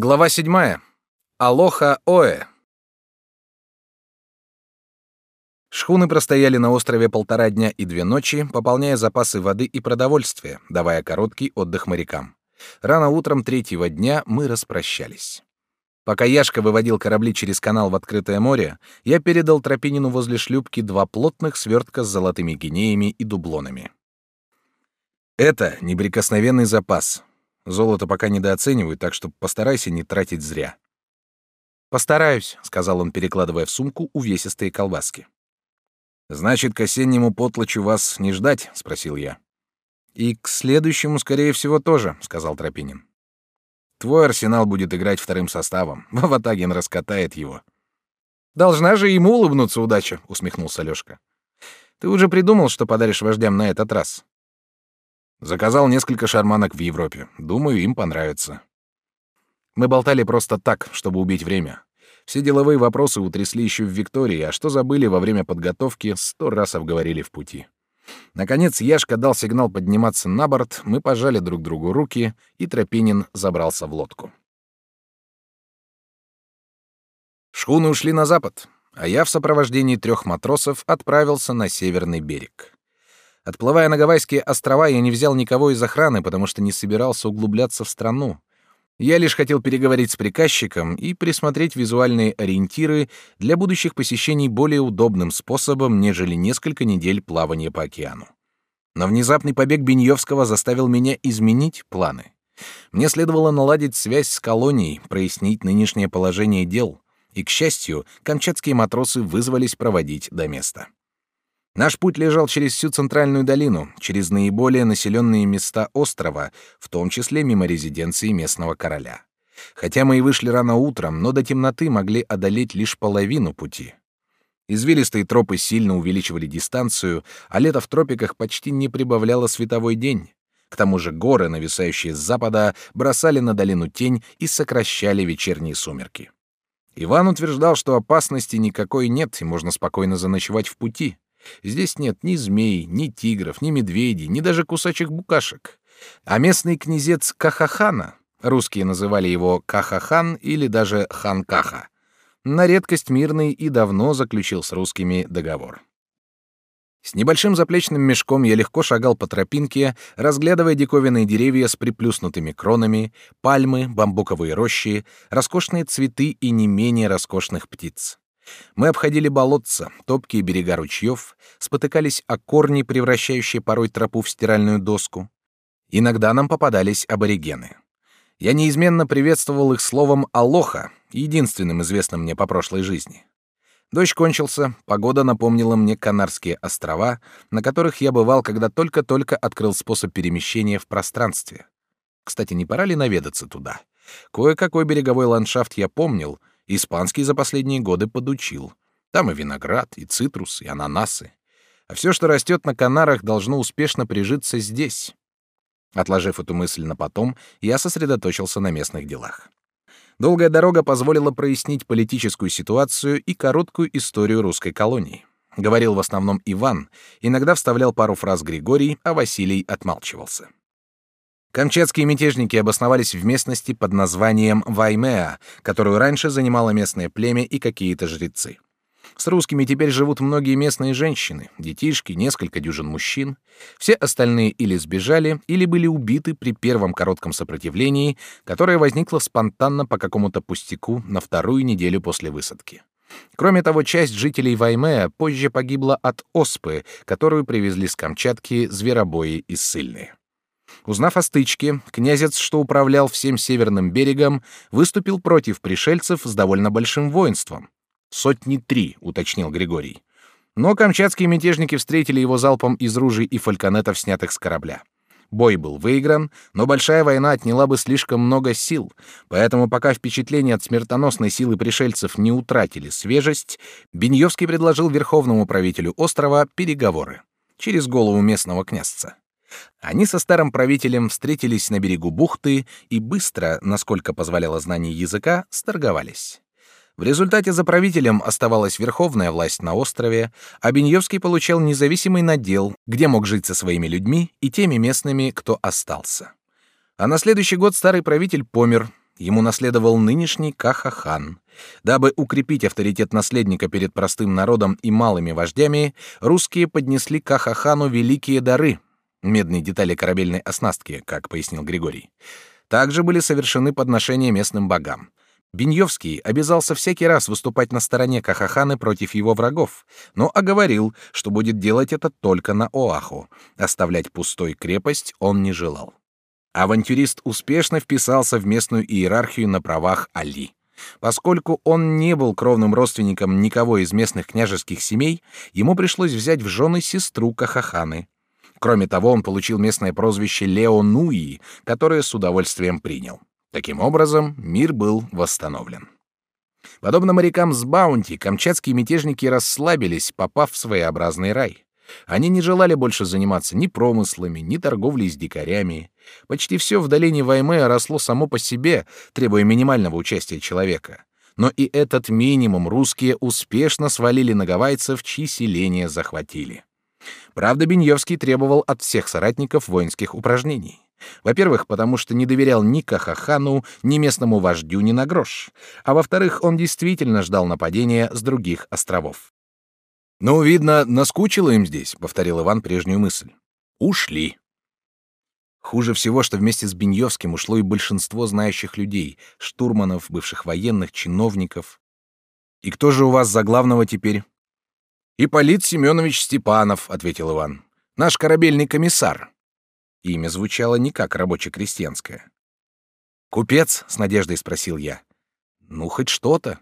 Глава 7. Алоха Оэ. Шхуны простояли на острове полтора дня и две ночи, пополняя запасы воды и продовольствия, давая короткий отдых морякам. Рано утром третьего дня мы распрощались. Пока Яшка выводил корабли через канал в открытое море, я передал Тропинину возле шлюпки два плотных свертка с золотыми гинеями и дублонами. Это неприкосновенный запас, Золото пока недооценивают, так что постарайся не тратить зря. Постараюсь, сказал он, перекладывая в сумку увесистые колбаски. Значит, к осеннему потлачу вас не ждать, спросил я. И к следующему, скорее всего, тоже, сказал Тропинин. Твой арсенал будет играть вторым составом. Ваватагин раскатает его. Должна же ему улыбнуться удача, усмехнулся Лёшка. Ты уже придумал, что подаришь вождям на этот раз? Заказал несколько шарманок в Европе. Думаю, им понравится. Мы болтали просто так, чтобы убить время. Все деловые вопросы утрясли еще в Виктории, а что забыли во время подготовки, сто раз обговорили в пути. Наконец Яшка дал сигнал подниматься на борт, мы пожали друг другу руки, и Тропинин забрался в лодку. Шхуны ушли на запад, а я в сопровождении трех матросов отправился на северный берег. Отплывая на Гавайские острова, я не взял никого из охраны, потому что не собирался углубляться в страну. Я лишь хотел переговорить с приказчиком и присмотреть визуальные ориентиры для будущих посещений более удобным способом, нежели несколько недель плавания по океану. Но внезапный побег Беньевского заставил меня изменить планы. Мне следовало наладить связь с колонией, прояснить нынешнее положение дел, и, к счастью, камчатские матросы вызвались проводить до места. Наш путь лежал через всю центральную долину, через наиболее населенные места острова, в том числе мимо резиденции местного короля. Хотя мы и вышли рано утром, но до темноты могли одолеть лишь половину пути. Извилистые тропы сильно увеличивали дистанцию, а лето в тропиках почти не прибавляло световой день. К тому же горы, нависающие с запада, бросали на долину тень и сокращали вечерние сумерки. Иван утверждал, что опасности никакой нет и можно спокойно заночевать в пути. Здесь нет ни змей, ни тигров, ни медведей, ни даже кусачек букашек. А местный князец Кахахана, русские называли его Кахахан или даже хан Каха, на редкость мирный и давно заключил с русскими договор. С небольшим заплечным мешком я легко шагал по тропинке, разглядывая диковинные деревья с приплюснутыми кронами, пальмы, бамбуковые рощи, роскошные цветы и не менее роскошных птиц. Мы обходили болотца, топкие берега ручьев, спотыкались о корни, превращающие порой тропу в стиральную доску. Иногда нам попадались аборигены. Я неизменно приветствовал их словом «алоха», единственным известным мне по прошлой жизни. Дождь кончился, погода напомнила мне Канарские острова, на которых я бывал, когда только-только открыл способ перемещения в пространстве. Кстати, не пора ли наведаться туда? Кое-какой береговой ландшафт я помнил, Испанский за последние годы подучил. Там и виноград, и цитрус, и ананасы. А все, что растет на Канарах, должно успешно прижиться здесь. Отложив эту мысль на потом, я сосредоточился на местных делах. Долгая дорога позволила прояснить политическую ситуацию и короткую историю русской колонии. Говорил в основном Иван, иногда вставлял пару фраз Григорий, а Василий отмалчивался. Камчатские мятежники обосновались в местности под названием Ваймеа, которую раньше занимало местное племя и какие-то жрецы. С русскими теперь живут многие местные женщины, детишки, несколько дюжин мужчин. Все остальные или сбежали, или были убиты при первом коротком сопротивлении, которое возникло спонтанно по какому-то пустяку на вторую неделю после высадки. Кроме того, часть жителей Ваймеа позже погибла от оспы, которую привезли с Камчатки зверобои и ссыльные. Узнав о стычке, князец, что управлял всем северным берегом, выступил против пришельцев с довольно большим воинством. Сотни три, уточнил Григорий. Но камчатские мятежники встретили его залпом из ружей и фальконетов, снятых с корабля. Бой был выигран, но большая война отняла бы слишком много сил, поэтому пока впечатления от смертоносной силы пришельцев не утратили свежесть, Беньевский предложил верховному правителю острова переговоры через голову местного князца. Они со старым правителем встретились на берегу бухты и быстро, насколько позволяло знание языка, сторговались. В результате за правителем оставалась верховная власть на острове, а Беньевский получал независимый надел, где мог жить со своими людьми и теми местными, кто остался. А на следующий год старый правитель помер, ему наследовал нынешний Каха-хан. Дабы укрепить авторитет наследника перед простым народом и малыми вождями, русские поднесли Каха-хану великие дары — медные детали корабельной оснастки, как пояснил Григорий. Также были совершены подношения местным богам. Беньевский обязался всякий раз выступать на стороне Кахаханы против его врагов, но оговорил, что будет делать это только на Оаху. Оставлять пустой крепость он не желал. Авантюрист успешно вписался в местную иерархию на правах Али. Поскольку он не был кровным родственником никого из местных княжеских семей, ему пришлось взять в жены сестру Кахаханы. Кроме того, он получил местное прозвище Лео Нуи, которое с удовольствием принял. Таким образом, мир был восстановлен. Подобно морякам с Баунти, камчатские мятежники расслабились, попав в своеобразный рай. Они не желали больше заниматься ни промыслами, ни торговлей с дикарями. Почти все в долине Ваймея росло само по себе, требуя минимального участия человека. Но и этот минимум русские успешно свалили на гавайцев, чьи селения захватили. Правда, Беньевский требовал от всех соратников воинских упражнений. Во-первых, потому что не доверял ни Кахахану, ни местному вождю ни на грош. А во-вторых, он действительно ждал нападения с других островов. «Ну, видно, наскучило им здесь», — повторил Иван прежнюю мысль. «Ушли». Хуже всего, что вместе с Беньевским ушло и большинство знающих людей, штурманов, бывших военных, чиновников. «И кто же у вас за главного теперь?» «Ипполит Семенович Степанов», — ответил Иван. «Наш корабельный комиссар». Имя звучало не как рабоче-крестьянское. «Купец?» — с надеждой спросил я. «Ну, хоть что-то».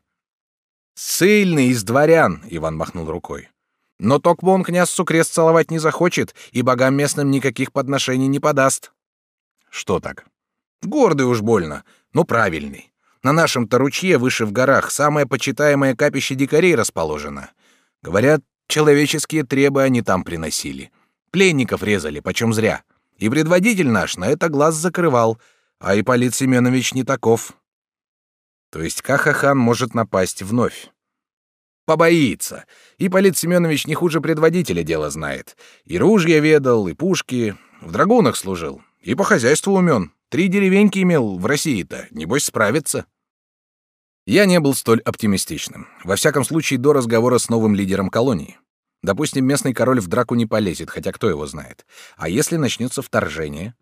«Сильный из дворян!» — Иван махнул рукой. «Но токмо он князцу крест целовать не захочет, и богам местным никаких подношений не подаст». «Что так?» «Гордый уж больно, но правильный. На нашем-то ручье выше в горах самое почитаемое капище дикарей расположено. Говорят, человеческие требы они там приносили. Пленников резали, почем зря. И предводитель наш на это глаз закрывал, а Ипполит Семенович не таков. То есть Каха-хан может напасть вновь. Побоится. Ипполит Семенович не хуже предводителя дело знает. И ружья ведал, и пушки. В драгунах служил. И по хозяйству умен. Три деревеньки имел в России-то. Небось, справится. Я не был столь оптимистичным. Во всяком случае, до разговора с новым лидером колонии. Допустим, местный король в драку не полезет, хотя кто его знает. А если начнется вторжение?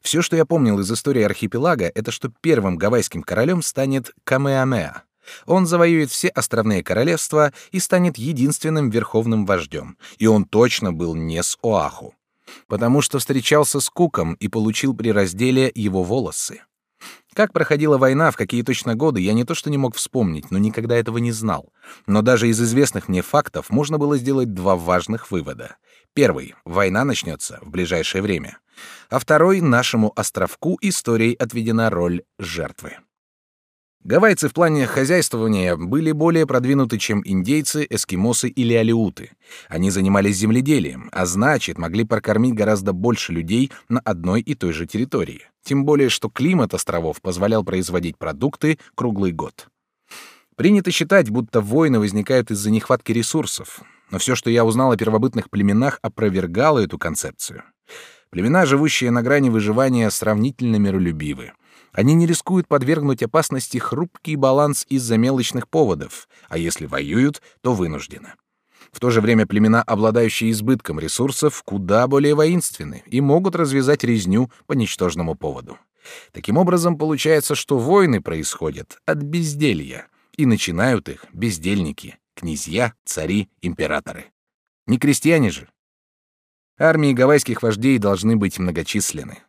Все, что я помнил из истории архипелага, это что первым гавайским королем станет Камеамеа. Он завоюет все островные королевства и станет единственным верховным вождем. И он точно был не с Оаху. Потому что встречался с Куком и получил при разделе его волосы. Как проходила война, в какие точно годы, я не то что не мог вспомнить, но никогда этого не знал. Но даже из известных мне фактов можно было сделать два важных вывода. Первый — война начнется в ближайшее время. А второй — нашему островку историей отведена роль жертвы. Гавайцы в плане хозяйствования были более продвинуты, чем индейцы, эскимосы или алиуты. Они занимались земледелием, а значит, могли прокормить гораздо больше людей на одной и той же территории. Тем более, что климат островов позволял производить продукты круглый год. Принято считать, будто войны возникают из-за нехватки ресурсов, но все, что я узнал о первобытных племенах, опровергало эту концепцию. Племена, живущие на грани выживания, сравнительно миролюбивы. Они не рискуют подвергнуть опасности хрупкий баланс из-за мелочных поводов, а если воюют, то вынуждены. В то же время племена, обладающие избытком ресурсов, куда более воинственны и могут развязать резню по ничтожному поводу. Таким образом, получается, что войны происходят от безделья, и начинают их бездельники, князья, цари, императоры. Не крестьяне же, Армии гавайских вождей должны быть многочисленны.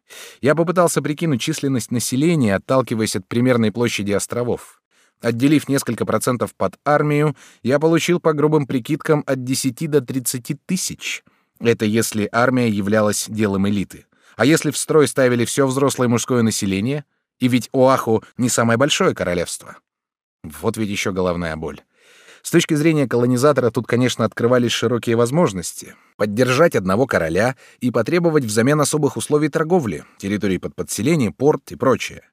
Я попытался прикинуть численность населения, отталкиваясь от примерной площади островов. Отделив несколько процентов под армию, я получил по грубым прикидкам от 10 до 30 тысяч. Это если армия являлась делом элиты. А если в строй ставили все взрослое мужское население? И ведь Оаху не самое большое королевство. Вот ведь еще головная боль. С точки зрения колонизатора тут, конечно, открывались широкие возможности. Поддержать одного короля и потребовать взамен особых условий торговли, территории под подселение, порт и прочее.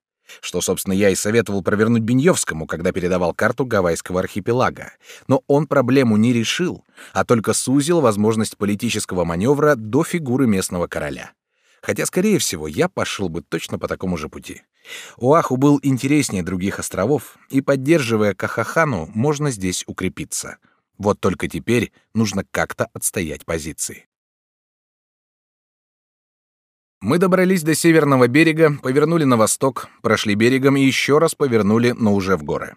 Что, собственно, я и советовал провернуть Беньевскому, когда передавал карту Гавайского архипелага. Но он проблему не решил, а только сузил возможность политического маневра до фигуры местного короля. Хотя, скорее всего, я пошел бы точно по такому же пути. Оаху был интереснее других островов, и, поддерживая Кахахану, можно здесь укрепиться. Вот только теперь нужно как-то отстоять позиции. Мы добрались до северного берега, повернули на восток, прошли берегом и еще раз повернули, но уже в горы.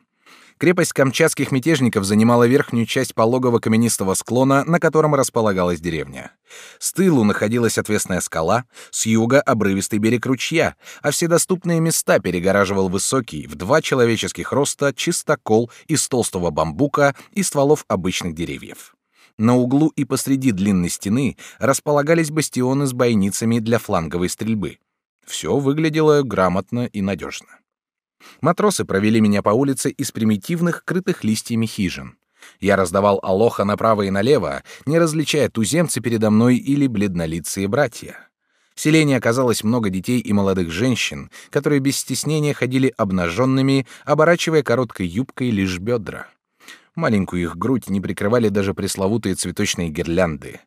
Крепость камчатских мятежников занимала верхнюю часть пологого каменистого склона, на котором располагалась деревня. С тылу находилась отвесная скала, с юга — обрывистый берег ручья, а все доступные места перегораживал высокий, в два человеческих роста, чистокол из толстого бамбука и стволов обычных деревьев. На углу и посреди длинной стены располагались бастионы с бойницами для фланговой стрельбы. Все выглядело грамотно и надежно. Матросы провели меня по улице из примитивных, крытых листьями хижин. Я раздавал алоха направо и налево, не различая туземцы передо мной или бледнолицые братья. В селении оказалось много детей и молодых женщин, которые без стеснения ходили обнаженными, оборачивая короткой юбкой лишь бедра. Маленькую их грудь не прикрывали даже пресловутые цветочные гирлянды.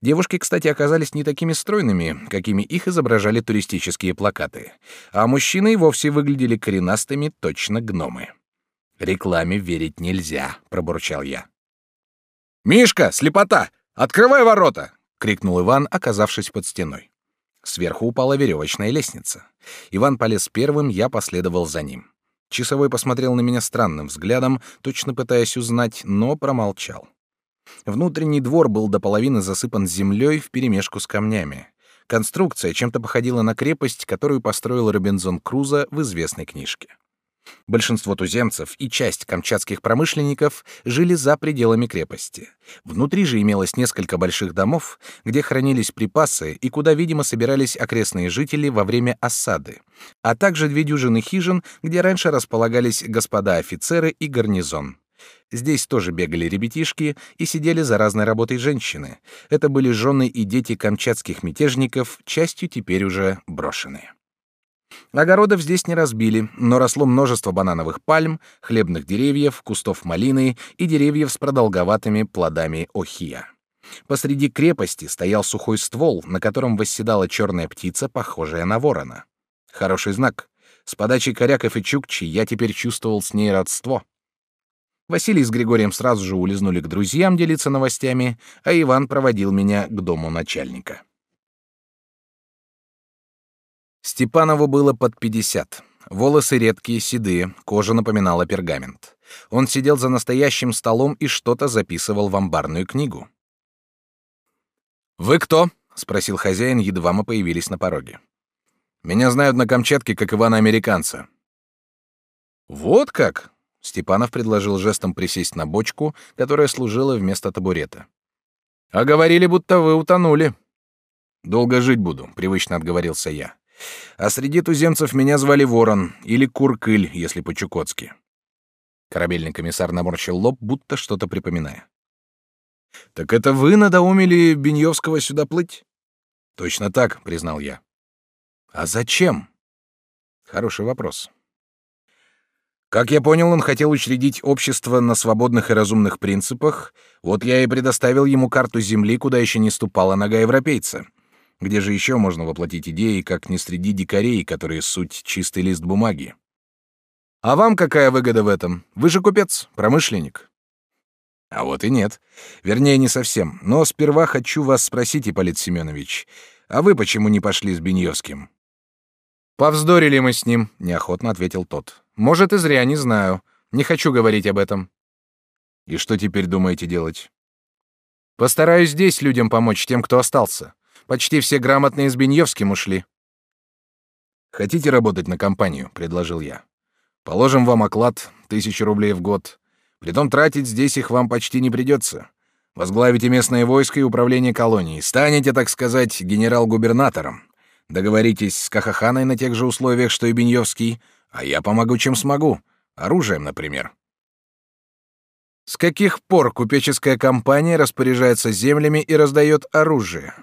Девушки, кстати, оказались не такими стройными, какими их изображали туристические плакаты, а мужчины вовсе выглядели коренастыми, точно гномы. «Рекламе верить нельзя», — пробурчал я. «Мишка, слепота! Открывай ворота!» — крикнул Иван, оказавшись под стеной. Сверху упала веревочная лестница. Иван полез первым, я последовал за ним. Часовой посмотрел на меня странным взглядом, точно пытаясь узнать, но промолчал. Внутренний двор был до половины засыпан землей вперемешку с камнями. Конструкция чем-то походила на крепость, которую построил Робинзон Крузо в известной книжке. Большинство туземцев и часть камчатских промышленников жили за пределами крепости. Внутри же имелось несколько больших домов, где хранились припасы и куда, видимо, собирались окрестные жители во время осады, а также две дюжины хижин, где раньше располагались господа офицеры и гарнизон. Здесь тоже бегали ребятишки и сидели за разной работой женщины. Это были жены и дети камчатских мятежников, частью теперь уже брошенные. Огородов здесь не разбили, но росло множество банановых пальм, хлебных деревьев, кустов малины и деревьев с продолговатыми плодами охия. Посреди крепости стоял сухой ствол, на котором восседала черная птица, похожая на ворона. Хороший знак. С подачи коряков и чукчи я теперь чувствовал с ней родство. Василий с Григорием сразу же улизнули к друзьям делиться новостями, а Иван проводил меня к дому начальника. Степанову было под пятьдесят. Волосы редкие, седые, кожа напоминала пергамент. Он сидел за настоящим столом и что-то записывал в амбарную книгу. «Вы кто?» — спросил хозяин, едва мы появились на пороге. «Меня знают на Камчатке как Ивана-американца». «Вот как?» Степанов предложил жестом присесть на бочку, которая служила вместо табурета. «А говорили, будто вы утонули». «Долго жить буду», — привычно отговорился я. «А среди туземцев меня звали Ворон, или Куркыль, если по-чукотски». Корабельный комиссар наморщил лоб, будто что-то припоминая. «Так это вы надоумили Беньевского сюда плыть?» «Точно так», — признал я. «А зачем?» «Хороший вопрос». Как я понял, он хотел учредить общество на свободных и разумных принципах. Вот я и предоставил ему карту земли, куда еще не ступала нога европейца. Где же еще можно воплотить идеи, как не среди дикарей, которые суть чистый лист бумаги? А вам какая выгода в этом? Вы же купец, промышленник. А вот и нет. Вернее, не совсем. Но сперва хочу вас спросить, Ипполит Семенович, а вы почему не пошли с Беньевским? Повздорили мы с ним, неохотно ответил тот. Может, и зря, не знаю. Не хочу говорить об этом. И что теперь думаете делать? Постараюсь здесь людям помочь, тем, кто остался. Почти все грамотные с Беньевским ушли. Хотите работать на компанию, предложил я. Положим вам оклад тысячу рублей в год. Притом тратить здесь их вам почти не придется. Возглавите местное войско и управление колонией. Станете, так сказать, генерал-губернатором. Договоритесь с Кахаханой на тех же условиях, что и Беньевский, а я помогу, чем смогу. Оружием, например. С каких пор купеческая компания распоряжается землями и раздает оружие?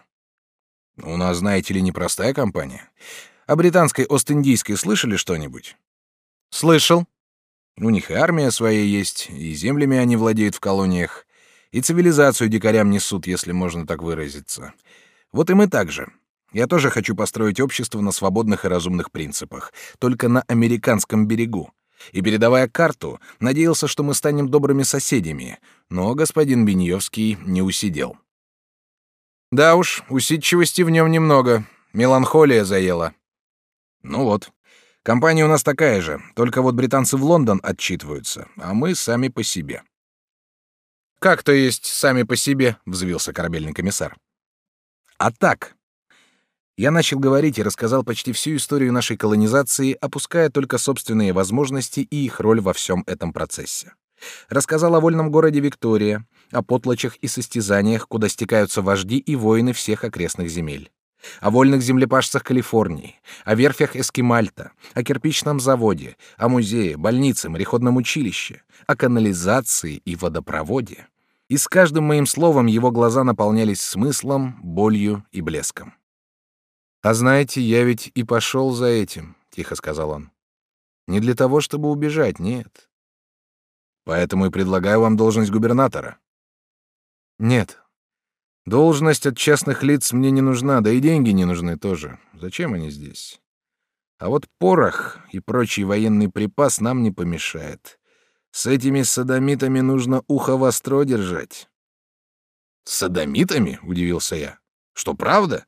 У нас, знаете ли, непростая компания. О британской Ост-Индийской слышали что-нибудь? Слышал. У них и армия своя есть, и землями они владеют в колониях, и цивилизацию дикарям несут, если можно так выразиться. Вот и мы так же. Я тоже хочу построить общество на свободных и разумных принципах, только на американском берегу. И передавая карту, надеялся, что мы станем добрыми соседями, но господин Беньевский не усидел. Да уж, усидчивости в нем немного, меланхолия заела. Ну вот, компания у нас такая же, только вот британцы в Лондон отчитываются, а мы сами по себе. Как то есть сами по себе, взвился корабельный комиссар. А так, я начал говорить и рассказал почти всю историю нашей колонизации, опуская только собственные возможности и их роль во всем этом процессе. Рассказал о вольном городе Виктория, о потлачах и состязаниях, куда стекаются вожди и воины всех окрестных земель. О вольных землепашцах Калифорнии, о верфях Эскимальта, о кирпичном заводе, о музее, больнице, мореходном училище, о канализации и водопроводе. И с каждым моим словом его глаза наполнялись смыслом, болью и блеском. «А знаете, я ведь и пошел за этим», — тихо сказал он. «Не для того, чтобы убежать, нет. Поэтому и предлагаю вам должность губернатора». «Нет. Должность от частных лиц мне не нужна, да и деньги не нужны тоже. Зачем они здесь? А вот порох и прочий военный припас нам не помешает. С этими садомитами нужно ухо востро держать». «С садомитами?» — удивился я. «Что, правда?»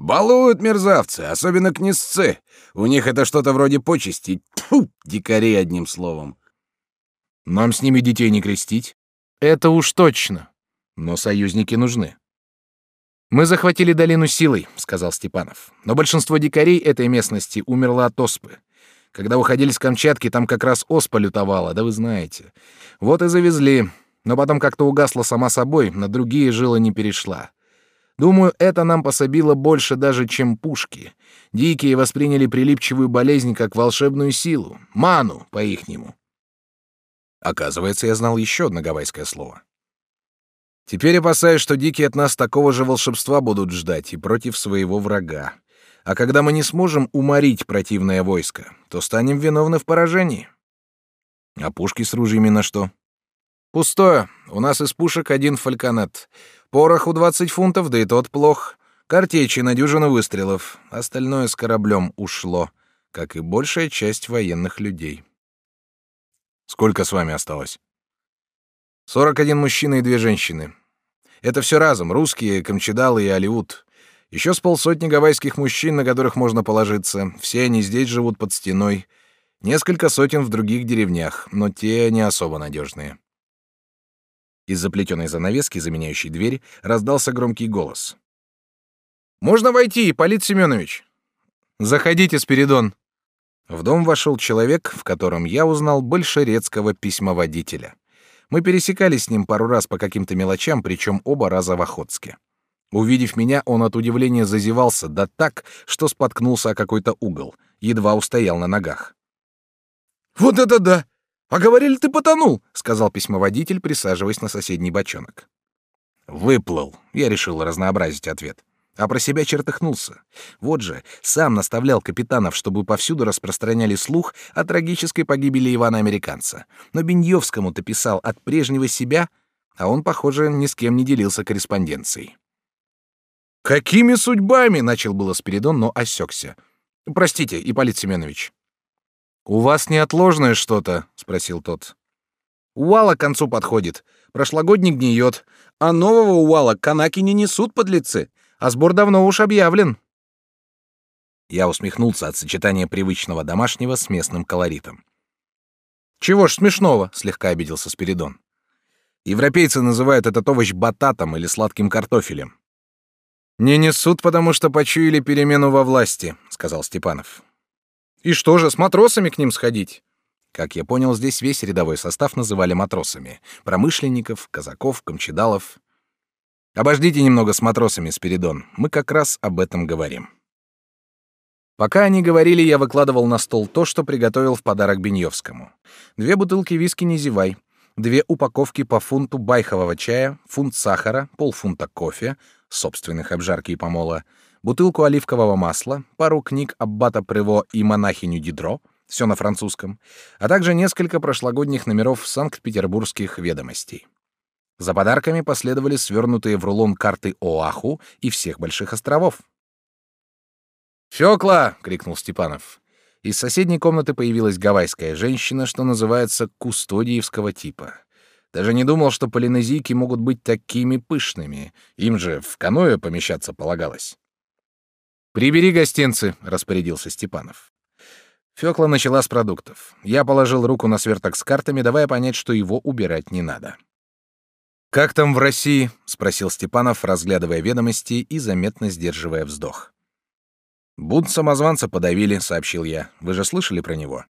Балуют мерзавцы, особенно князцы. У них это что-то вроде почести. Тьфу, дикари одним словом. Нам с ними детей не крестить. Это уж точно. Но союзники нужны. Мы захватили долину силой, сказал Степанов. Но большинство дикарей этой местности умерло от оспы. Когда уходили с Камчатки, там как раз оспа лютовала, да вы знаете. Вот и завезли. Но потом как-то угасла сама собой, на другие жилы не перешла. Думаю, это нам пособило больше даже, чем пушки. Дикие восприняли прилипчивую болезнь как волшебную силу, ману по-ихнему. Оказывается, я знал еще одно гавайское слово. Теперь опасаюсь, что дикие от нас такого же волшебства будут ждать и против своего врага. А когда мы не сможем уморить противное войско, то станем виновны в поражении. А пушки с ружьями на что? Пустое. У нас из пушек один фальконет. Пороху 20 фунтов, да и тот плох. Картечи на дюжину выстрелов. Остальное с кораблем ушло, как и большая часть военных людей. Сколько с вами осталось? 41 мужчина и две женщины. Это все разом, русские, камчедалы и Алиут. Еще с полсотни гавайских мужчин, на которых можно положиться. Все они здесь живут под стеной. Несколько сотен в других деревнях, но те не особо надежные. Из заплетенной занавески, заменяющей дверь, раздался громкий голос. «Можно войти, Ипполит Семенович?» «Заходите, Спиридон». В дом вошел человек, в котором я узнал большерецкого письмоводителя. Мы пересекались с ним пару раз по каким-то мелочам, причем оба раза в Охотске. Увидев меня, он от удивления зазевался, да так, что споткнулся о какой-то угол, едва устоял на ногах. «Вот это да! «А говорили, ты потонул», — сказал письмоводитель, присаживаясь на соседний бочонок. «Выплыл», — я решил разнообразить ответ. А про себя чертыхнулся. Вот же, сам наставлял капитанов, чтобы повсюду распространяли слух о трагической погибели Ивана-американца. Но Беньевскому-то писал от прежнего себя, а он, похоже, ни с кем не делился корреспонденцией. «Какими судьбами?» — начал было Спиридон, но осекся. «Простите, Ипполит Семенович». «У вас неотложное что-то?» — спросил тот. «Уала к концу подходит. Прошлогодний гниет. А нового уала канаки не несут подлецы. А сбор давно уж объявлен». Я усмехнулся от сочетания привычного домашнего с местным колоритом. «Чего ж смешного?» — слегка обиделся Спиридон. «Европейцы называют этот овощ бататом или сладким картофелем». «Не несут, потому что почуяли перемену во власти», — сказал Степанов. И что же, с матросами к ним сходить? Как я понял, здесь весь рядовой состав называли матросами: промышленников, казаков, камчедалов. Обождите немного с матросами, Спиридон. Мы как раз об этом говорим. Пока они говорили, я выкладывал на стол то, что приготовил в подарок Беньевскому. Две бутылки виски «Не зевай», две упаковки по фунту байхового чая, фунт сахара, полфунта кофе, собственных обжарки и помола, бутылку оливкового масла, пару книг Аббата Прево и монахиню Дидро, все на французском, а также несколько прошлогодних номеров Санкт-Петербургских ведомостей. За подарками последовали свернутые в рулон карты Оаху и всех больших островов. Фёкла! крикнул Степанов. Из соседней комнаты появилась гавайская женщина, что называется кустодиевского типа. Даже не думал, что полинезийки могут быть такими пышными. Им же в каноэ помещаться полагалось. «Прибери гостинцы», — распорядился Степанов. Фёкла начала с продуктов. Я положил руку на сверток с картами, давая понять, что его убирать не надо. «Как там в России?» — спросил Степанов, разглядывая ведомости и заметно сдерживая вздох. «Буд самозванца подавили», — сообщил я. «Вы же слышали про него?»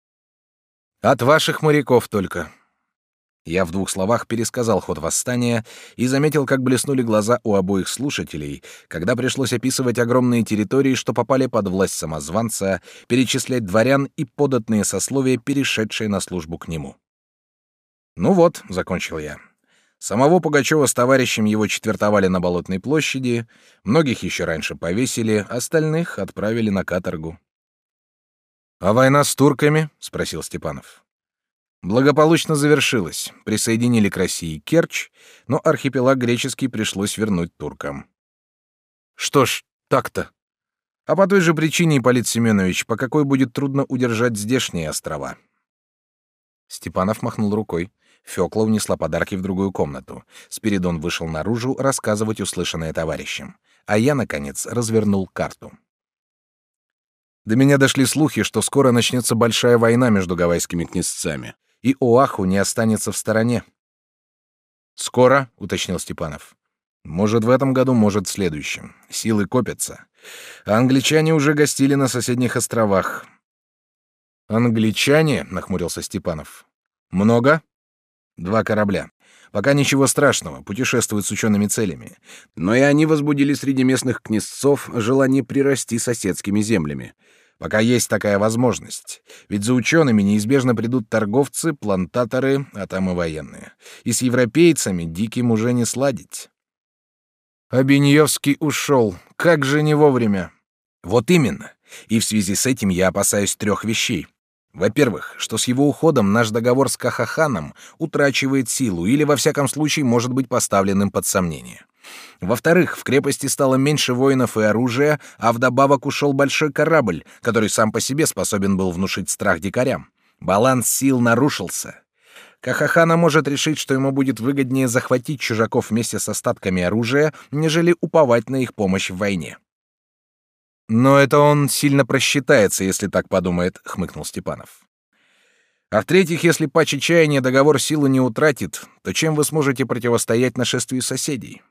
«От ваших моряков только». Я в двух словах пересказал ход восстания и заметил, как блеснули глаза у обоих слушателей, когда пришлось описывать огромные территории, что попали под власть самозванца, перечислять дворян и податные сословия, перешедшие на службу к нему. «Ну вот», — закончил я, Самого Пугачева с товарищем его четвертовали на Болотной площади, многих еще раньше повесили, остальных отправили на каторгу. «А война с турками?» — спросил Степанов. Благополучно завершилась. Присоединили к России Керчь, но архипелаг греческий пришлось вернуть туркам. Что ж, так-то. А по той же причине, Ипполит Семенович, по какой будет трудно удержать здешние острова. Степанов махнул рукой. Фёкла унесла подарки в другую комнату. Спиридон вышел наружу рассказывать услышанное товарищам. А я, наконец, развернул карту. До меня дошли слухи, что скоро начнется большая война между гавайскими князцами, и Оаху не останется в стороне. «Скоро?» — уточнил Степанов. «Может, в этом году, может, в следующем. Силы копятся. А англичане уже гостили на соседних островах». «Англичане?» — нахмурился Степанов. «Много?» Два корабля. Пока ничего страшного, путешествуют с учеными целями. Но и они возбудили среди местных князцов желание прирасти соседскими землями. Пока есть такая возможность. Ведь за учеными неизбежно придут торговцы, плантаторы, а там и военные. И с европейцами диким уже не сладить. Беньевский ушел. Как же не вовремя. Вот именно. И в связи с этим я опасаюсь трех вещей. Во-первых, что с его уходом наш договор с Кахаханом утрачивает силу или, во всяком случае, может быть поставленным под сомнение. Во-вторых, в крепости стало меньше воинов и оружия, а вдобавок ушел большой корабль, который сам по себе способен был внушить страх дикарям. Баланс сил нарушился. Кахахана может решить, что ему будет выгоднее захватить чужаков вместе с остатками оружия, нежели уповать на их помощь в войне. Но это он сильно просчитается, если так подумает, хмыкнул Степанов. А в-третьих, если по чаяния договор силы не утратит, то чем вы сможете противостоять нашествию соседей?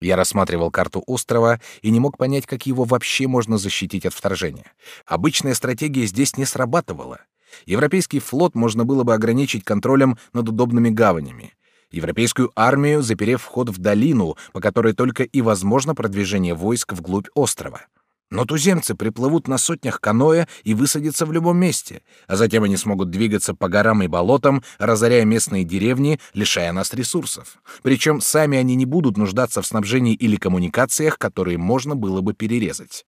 Я рассматривал карту острова и не мог понять, как его вообще можно защитить от вторжения. Обычная стратегия здесь не срабатывала. Европейский флот можно было бы ограничить контролем над удобными гаванями европейскую армию, заперев вход в долину, по которой только и возможно продвижение войск вглубь острова. Но туземцы приплывут на сотнях каноэ и высадятся в любом месте, а затем они смогут двигаться по горам и болотам, разоряя местные деревни, лишая нас ресурсов. Причем сами они не будут нуждаться в снабжении или коммуникациях, которые можно было бы перерезать.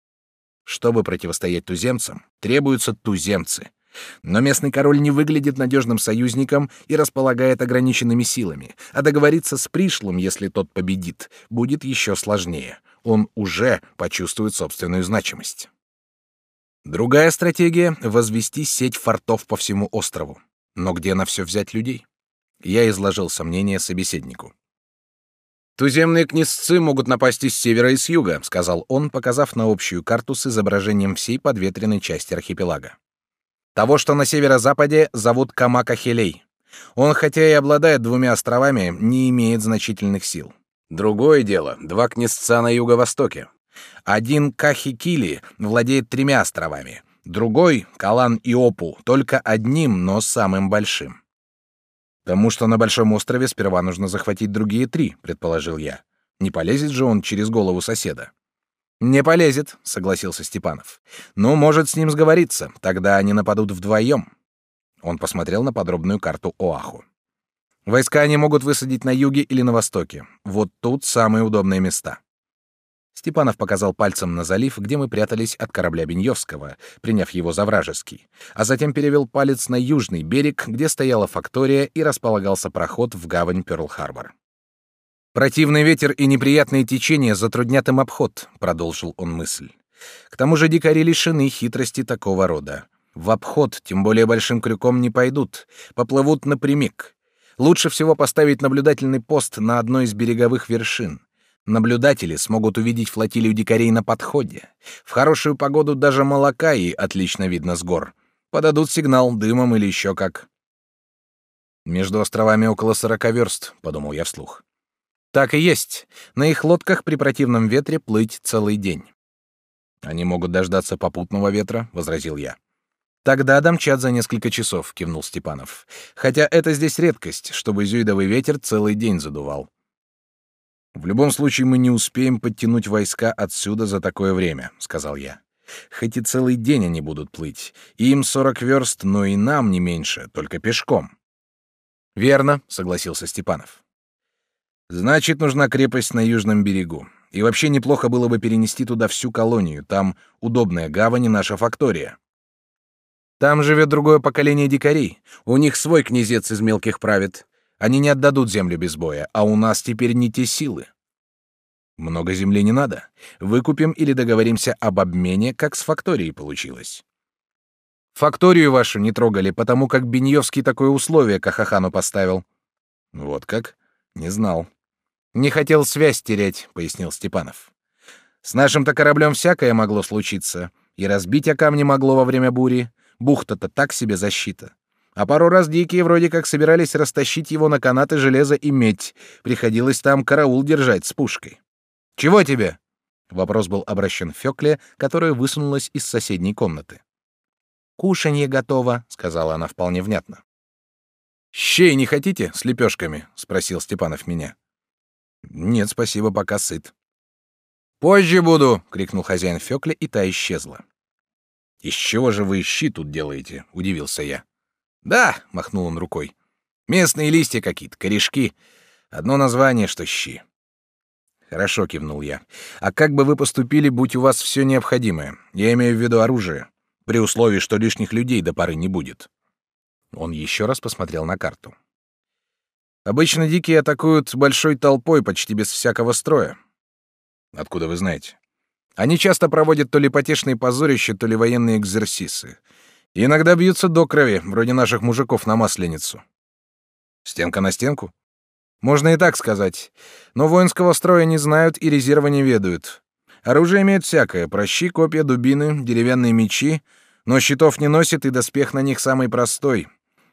Чтобы противостоять туземцам, требуются туземцы — но местный король не выглядит надежным союзником и располагает ограниченными силами, а договориться с пришлым, если тот победит, будет еще сложнее. Он уже почувствует собственную значимость. Другая стратегия — возвести сеть фортов по всему острову. Но где на все взять людей? Я изложил сомнения собеседнику. «Туземные князцы могут напасть и с севера и с юга», — сказал он, показав на общую карту с изображением всей подветренной части архипелага. Того, что на северо-западе, зовут Камака-Хелей. Он, хотя и обладает двумя островами, не имеет значительных сил. Другое дело — два князца на юго-востоке. Один Кахикили владеет тремя островами, другой — Калан и Опу, только одним, но самым большим. Потому что на большом острове сперва нужно захватить другие три, предположил я. Не полезет же он через голову соседа. «Не полезет», — согласился Степанов. «Ну, может, с ним сговориться. Тогда они нападут вдвоем». Он посмотрел на подробную карту Оаху. «Войска они могут высадить на юге или на востоке. Вот тут самые удобные места». Степанов показал пальцем на залив, где мы прятались от корабля Беньевского, приняв его за вражеский, а затем перевел палец на южный берег, где стояла фактория и располагался проход в гавань Пёрл-Харбор. Противный ветер и неприятные течения затруднят им обход, продолжил он мысль. К тому же дикари лишены хитрости такого рода. В обход, тем более большим крюком, не пойдут, поплывут напрямик. Лучше всего поставить наблюдательный пост на одной из береговых вершин. Наблюдатели смогут увидеть флотилию дикарей на подходе. В хорошую погоду даже молока и отлично видно с гор. Подадут сигнал дымом или еще как. Между островами около сорока верст, подумал я вслух. Так и есть. На их лодках при противном ветре плыть целый день. Они могут дождаться попутного ветра, возразил я. Тогда домчат за несколько часов, кивнул Степанов. Хотя это здесь редкость, чтобы зюйдовый ветер целый день задувал. В любом случае мы не успеем подтянуть войска отсюда за такое время, сказал я. Хоть и целый день они будут плыть, и им сорок верст, но и нам не меньше, только пешком. Верно, согласился Степанов. Значит, нужна крепость на южном берегу. И вообще неплохо было бы перенести туда всю колонию. Там удобная гавань и наша фактория. Там живет другое поколение дикарей. У них свой князец из мелких правит. Они не отдадут землю без боя, а у нас теперь не те силы. Много земли не надо. Выкупим или договоримся об обмене, как с факторией получилось. Факторию вашу не трогали, потому как Беньевский такое условие Кахахану поставил. Вот как? Не знал. Не хотел связь терять, пояснил Степанов. С нашим-то кораблем всякое могло случиться, и разбить о камни могло во время бури. Бухта-то так себе защита. А пару раз дикие вроде как собирались растащить его на канаты железа и медь. Приходилось там караул держать с пушкой. «Чего тебе?» Вопрос был обращен Фёкле, которая высунулась из соседней комнаты. «Кушанье готово», — сказала она вполне внятно. «Щей не хотите с лепешками?» — спросил Степанов меня. «Нет, спасибо, пока сыт». «Позже буду!» — крикнул хозяин Фёкля, и та исчезла. «Из чего же вы щи тут делаете?» — удивился я. Да, махнул он рукой. Местные листья какие-то, корешки. Одно название, что щи. Хорошо, кивнул я. А как бы вы поступили, будь у вас все необходимое? Я имею в виду оружие, при условии, что лишних людей до поры не будет. Он еще раз посмотрел на карту. Обычно дикие атакуют большой толпой, почти без всякого строя. Откуда вы знаете? Они часто проводят то ли потешные позорища, то ли военные экзерсисы. Иногда бьются до крови, вроде наших мужиков на Масленицу. Стенка на стенку? Можно и так сказать. Но воинского строя не знают и резерва не ведают. Оружие имеет всякое: прощи, копья, дубины, деревянные мечи, но щитов не носит и доспех на них самый простой.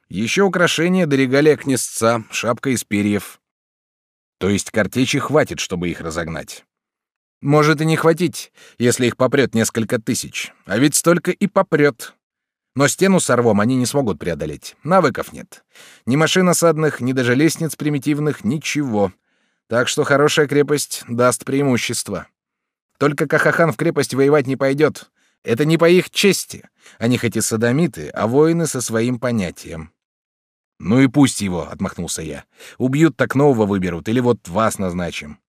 Еще украшения до регалия князца, шапка из перьев. То есть картечи хватит, чтобы их разогнать. Может и не хватить, если их попрет несколько тысяч. А ведь столько и попрет. Но стену с рвом они не смогут преодолеть. Навыков нет. Ни машин осадных, ни даже лестниц примитивных, ничего. Так что хорошая крепость даст преимущество. Только Кахахан в крепость воевать не пойдет. Это не по их чести. Они хоть и садомиты, а воины со своим понятием. «Ну и пусть его», — отмахнулся я. «Убьют, так нового выберут, или вот вас назначим.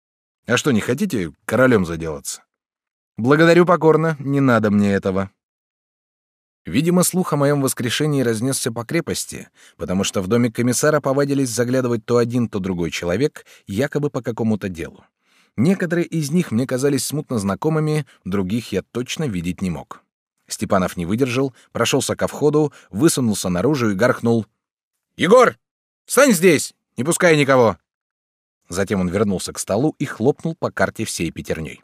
А что, не хотите королем заделаться?» «Благодарю покорно, не надо мне этого». Видимо, слух о моем воскрешении разнесся по крепости, потому что в доме комиссара повадились заглядывать то один, то другой человек, якобы по какому-то делу. Некоторые из них мне казались смутно знакомыми, других я точно видеть не мог. Степанов не выдержал, прошелся ко входу, высунулся наружу и гаркнул. «Егор! Встань здесь! Не пускай никого!» Затем он вернулся к столу и хлопнул по карте всей пятерней.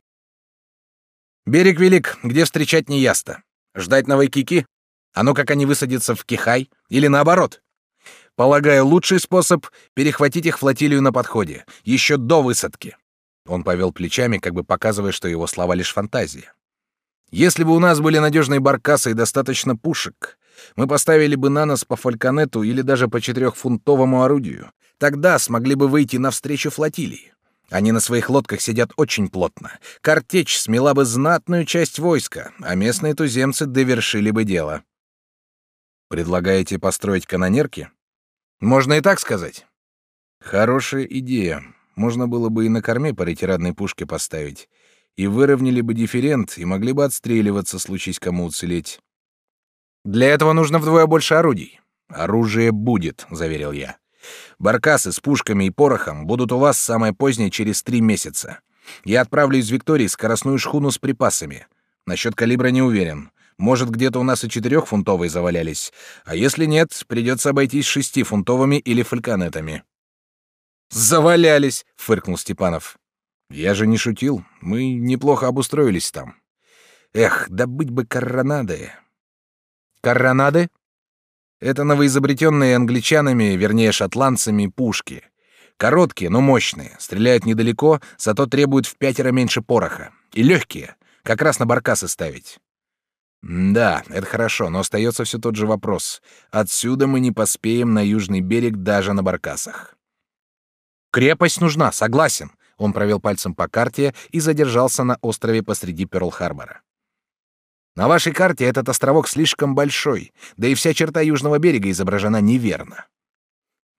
«Берег велик, где встречать неясно. Ждать на Вайкики? А ну как они высадятся в Кихай? Или наоборот? Полагаю, лучший способ — перехватить их флотилию на подходе, еще до высадки. Он повел плечами, как бы показывая, что его слова лишь фантазия. Если бы у нас были надежные баркасы и достаточно пушек, мы поставили бы на нас по фальконету или даже по четырехфунтовому орудию. Тогда смогли бы выйти навстречу флотилии. Они на своих лодках сидят очень плотно. Картечь смела бы знатную часть войска, а местные туземцы довершили бы дело. Предлагаете построить канонерки? Можно и так сказать. Хорошая идея. Можно было бы и на корме по ретирадной пушке поставить. И выровняли бы дифферент, и могли бы отстреливаться, случись кому уцелеть. Для этого нужно вдвое больше орудий. Оружие будет, заверил я. Баркасы с пушками и порохом будут у вас самое позднее через три месяца. Я отправлю из Виктории скоростную шхуну с припасами. Насчет калибра не уверен. Может, где-то у нас и четырехфунтовые завалялись. А если нет, придется обойтись шестифунтовыми или фальконетами. «Завалялись!» — фыркнул Степанов. «Я же не шутил. Мы неплохо обустроились там. Эх, добыть бы коронады!» «Коронады?» Это новоизобретенные англичанами, вернее шотландцами, пушки. Короткие, но мощные, стреляют недалеко, зато требуют в пятеро меньше пороха. И легкие, как раз на баркасы ставить. Да, это хорошо, но остается все тот же вопрос. Отсюда мы не поспеем на южный берег даже на баркасах. Крепость нужна, согласен. Он провел пальцем по карте и задержался на острове посреди Пёрл-Харбора. На вашей карте этот островок слишком большой, да и вся черта южного берега изображена неверно.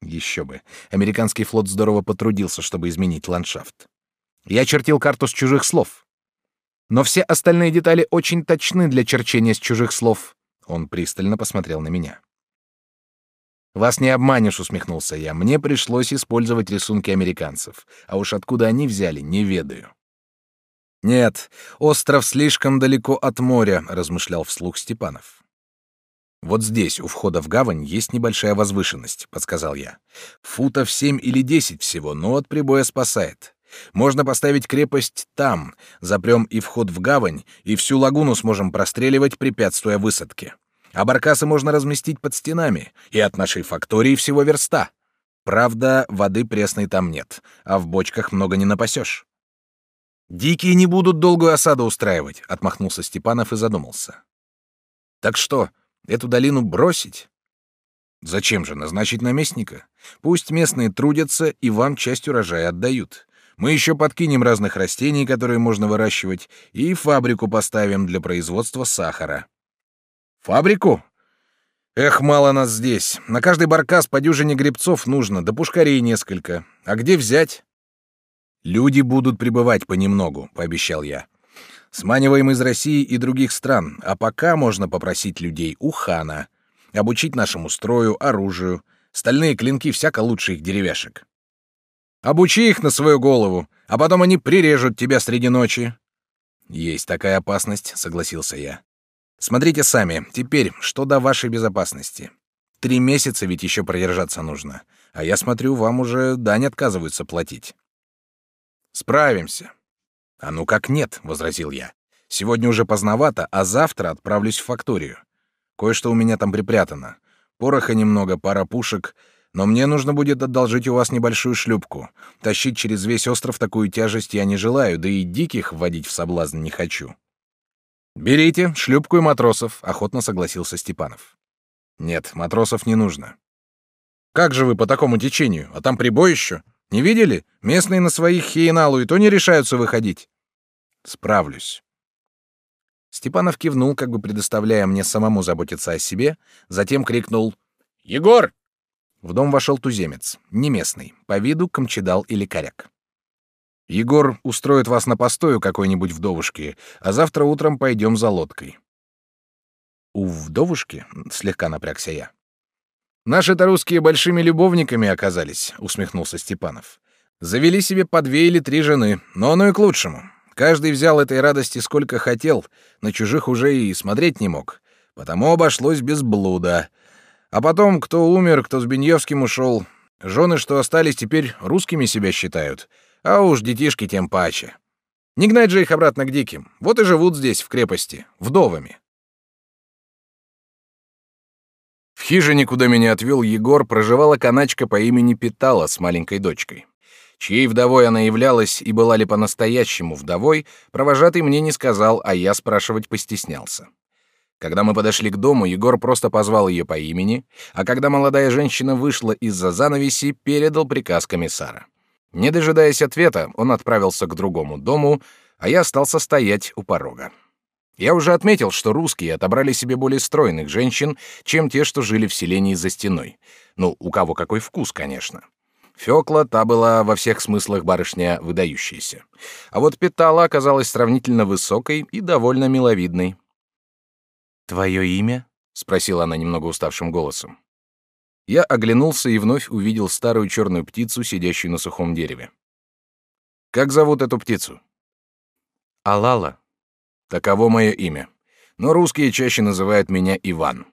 Еще бы. Американский флот здорово потрудился, чтобы изменить ландшафт. Я чертил карту с чужих слов. Но все остальные детали очень точны для черчения с чужих слов. Он пристально посмотрел на меня. Вас не обманешь, усмехнулся я. Мне пришлось использовать рисунки американцев, а уж откуда они взяли, не ведаю. Нет, остров слишком далеко от моря, размышлял вслух Степанов. Вот здесь, у входа в гавань, есть небольшая возвышенность, подсказал я. Футов семь или десять всего, но от прибоя спасает. Можно поставить крепость там, запрем и вход в гавань, и всю лагуну сможем простреливать, препятствуя высадке. А баркасы можно разместить под стенами, и от нашей фактории всего верста. Правда, воды пресной там нет, а в бочках много не напасешь. Дикие не будут долгую осаду устраивать, отмахнулся Степанов и задумался. Так что, эту долину бросить? Зачем же назначить наместника? Пусть местные трудятся и вам часть урожая отдают. Мы еще подкинем разных растений, которые можно выращивать, и фабрику поставим для производства сахара. Фабрику? Эх, мало нас здесь. На каждый баркас по дюжине грибцов нужно, да пушкарей несколько. А где взять? Люди будут прибывать понемногу, пообещал я. Сманиваем из России и других стран, а пока можно попросить людей у хана, обучить нашему строю, оружию, стальные клинки всяко лучше их деревяшек. Обучи их на свою голову, а потом они прирежут тебя среди ночи. Есть такая опасность, согласился я. Смотрите сами. Теперь что до вашей безопасности? Три месяца ведь еще продержаться нужно, а я смотрю, вам уже дань отказываются платить. Справимся. А ну как нет, возразил я. Сегодня уже поздновато, а завтра отправлюсь в факторию. Кое-что у меня там припрятано. Пороха немного, пара пушек, но мне нужно будет одолжить у вас небольшую шлюпку. Тащить через весь остров такую тяжесть я не желаю, да и диких вводить в соблазн не хочу. Берите шлюпку и матросов, охотно согласился Степанов. Нет, матросов не нужно. Как же вы по такому течению? А там прибой еще? Не видели? Местные на своих хиеналу и то не решаются выходить. Справлюсь. Степанов кивнул, как бы предоставляя мне самому заботиться о себе, затем крикнул «Егор, в дом вошел туземец, не местный, по виду камчедал или коряк. Егор устроит вас на постою какой-нибудь вдовушке, а завтра утром пойдем за лодкой. У вдовушки слегка напрягся я. Наши-то русские большими любовниками оказались, усмехнулся Степанов. Завели себе по две или три жены, но оно и к лучшему. Каждый взял этой радости сколько хотел, на чужих уже и смотреть не мог. Потому обошлось без блуда. А потом, кто умер, кто с Беньевским ушел. Жены, что остались, теперь русскими себя считают. А уж детишки тем паче. Не гнать же их обратно к диким. Вот и живут здесь, в крепости, вдовами. В хижине, куда меня отвел Егор, проживала каначка по имени Питала с маленькой дочкой. Чьей вдовой она являлась и была ли по-настоящему вдовой, провожатый мне не сказал, а я спрашивать постеснялся. Когда мы подошли к дому, Егор просто позвал ее по имени, а когда молодая женщина вышла из-за занавеси, передал приказ комиссара. Не дожидаясь ответа, он отправился к другому дому, а я остался стоять у порога. Я уже отметил, что русские отобрали себе более стройных женщин, чем те, что жили в селении за стеной. Ну, у кого какой вкус, конечно. Фёкла та была во всех смыслах барышня выдающаяся. А вот Петала оказалась сравнительно высокой и довольно миловидной. «Твое имя?» — спросила она немного уставшим голосом. Я оглянулся и вновь увидел старую черную птицу, сидящую на сухом дереве. «Как зовут эту птицу?» «Алала». Таково мое имя. Но русские чаще называют меня Иван.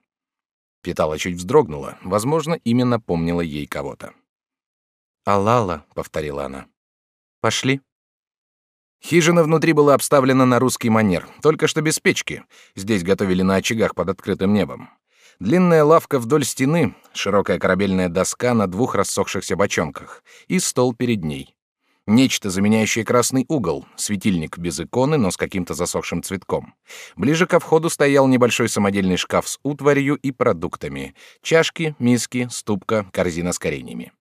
Питала чуть вздрогнула, возможно, именно помнила ей кого-то. «Алала», — повторила она. «Пошли». Хижина внутри была обставлена на русский манер, только что без печки. Здесь готовили на очагах под открытым небом. Длинная лавка вдоль стены, широкая корабельная доска на двух рассохшихся бочонках и стол перед ней. Нечто, заменяющее красный угол, светильник без иконы, но с каким-то засохшим цветком. Ближе ко входу стоял небольшой самодельный шкаф с утварью и продуктами. Чашки, миски, ступка, корзина с кореньями.